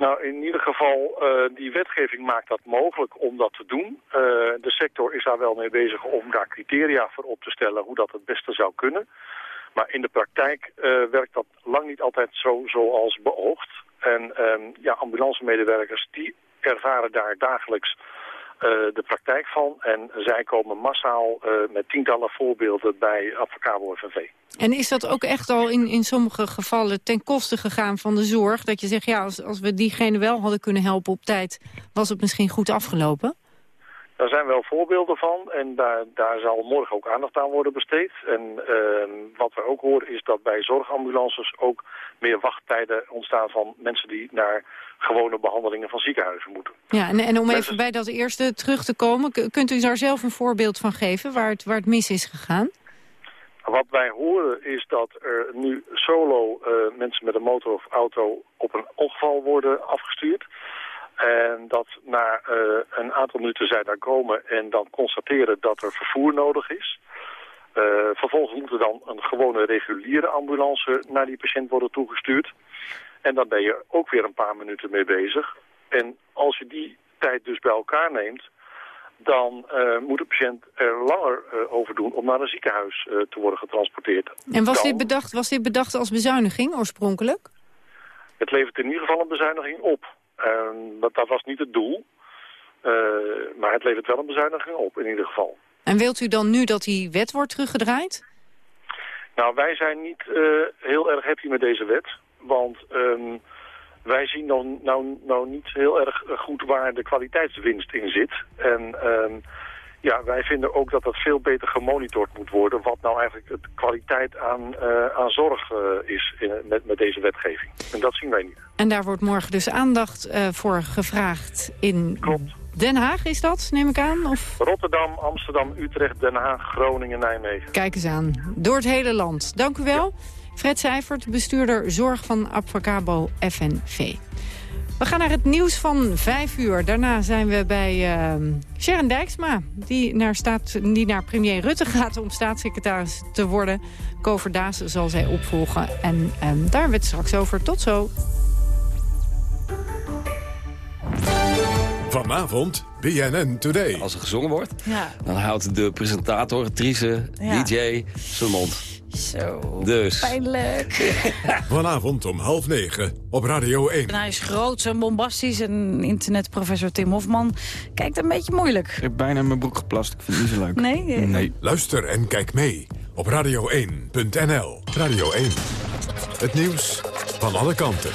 [SPEAKER 23] Nou, in ieder geval, eh, die wetgeving maakt dat mogelijk om dat te doen. Eh, de sector is daar wel mee bezig om daar criteria voor op te stellen hoe dat het beste zou kunnen. Maar in de praktijk eh, werkt dat lang niet altijd zo zoals beoogd. En ehm, ja, ambulancemedewerkers die ervaren daar dagelijks eh, de praktijk van. En zij komen massaal eh, met tientallen voorbeelden bij Advocabo FNV.
[SPEAKER 9] En is dat ook echt al in, in sommige gevallen ten koste gegaan van de zorg? Dat je zegt, ja, als, als we diegene wel hadden kunnen helpen op tijd... was het misschien goed afgelopen?
[SPEAKER 23] Daar zijn wel voorbeelden van en daar, daar zal morgen ook aandacht aan worden besteed. En ehm, wat we ook horen is dat bij zorgambulances ook meer wachttijden ontstaan van mensen die naar gewone behandelingen van ziekenhuizen moeten.
[SPEAKER 9] Ja, en, en om
[SPEAKER 23] Mensen-
[SPEAKER 9] even bij dat eerste terug te komen... kunt u daar zelf een voorbeeld van geven waar het, waar het mis is gegaan?
[SPEAKER 23] Wat wij horen is dat er nu solo eh, mensen met een motor of auto op een ongeval worden afgestuurd. En dat na eh, een aantal minuten zij daar komen en dan constateren dat er vervoer nodig is. Eh, vervolgens moet er dan een gewone reguliere ambulance naar die patiënt worden toegestuurd. En dan ben je ook weer een paar minuten mee bezig. En als je die tijd dus bij elkaar neemt, dan eh, moet de patiënt er langer over doen om naar een ziekenhuis te worden getransporteerd.
[SPEAKER 9] En was
[SPEAKER 23] Dan-
[SPEAKER 9] dit, bedacht, was dit bedacht als bezuiniging oorspronkelijk?
[SPEAKER 23] Het levert in ieder geval een bezuiniging op. Dat, dat was niet het doel, eh, maar het levert wel een bezuiniging op in ieder geval.
[SPEAKER 9] En wilt u dan nu dat die wet wordt teruggedraaid?
[SPEAKER 23] Nou, wij zijn niet eh, heel erg happy met deze wet, want ehm, wij zien dan nou, nou niet heel erg eh, goed waar de kwaliteitswinst in zit. En ehm, ja, wij vinden ook dat dat veel beter gemonitord moet worden, wat nou eigenlijk de kwaliteit aan, eh, aan zorg eh, is in, met, met deze wetgeving. En dat zien wij niet.
[SPEAKER 9] En daar wordt morgen dus aandacht eh, voor gevraagd in Den Haag, is dat, neem ik aan? Of
[SPEAKER 23] Rotterdam, Amsterdam, Utrecht, Den Haag, Groningen, Nijmegen.
[SPEAKER 9] kijk eens aan, door het hele land. Dank u wel. Fred Seifert, bestuurder Zorg van Abfacabo FNV. We gaan naar het nieuws van vijf uur. Daarna zijn we bij eh, Sharon Dijksma, die naar, staat, die naar premier Rutte gaat om staatssecretaris te worden. Kover Daas zal zij opvolgen. En eh, daar hebben we het straks over. Tot zo.
[SPEAKER 1] Vanavond BNN Today.
[SPEAKER 24] Als er gezongen wordt,
[SPEAKER 21] Ja.
[SPEAKER 24] dan houdt de presentator, Triese,
[SPEAKER 21] Ja.
[SPEAKER 24] DJ zijn mond.
[SPEAKER 21] Zo,
[SPEAKER 24] Dus.
[SPEAKER 21] pijnlijk.
[SPEAKER 1] Vanavond om half negen op Radio 1.
[SPEAKER 21] En hij is groot en bombastisch en internetprofessor Tim Hofman kijkt een beetje moeilijk.
[SPEAKER 25] Ik heb bijna mijn broek geplast. Ik vind het niet zo leuk.
[SPEAKER 21] Nee?
[SPEAKER 25] Nee.
[SPEAKER 1] Luister en kijk mee op radio1.nl. Radio 1. Het nieuws van alle kanten.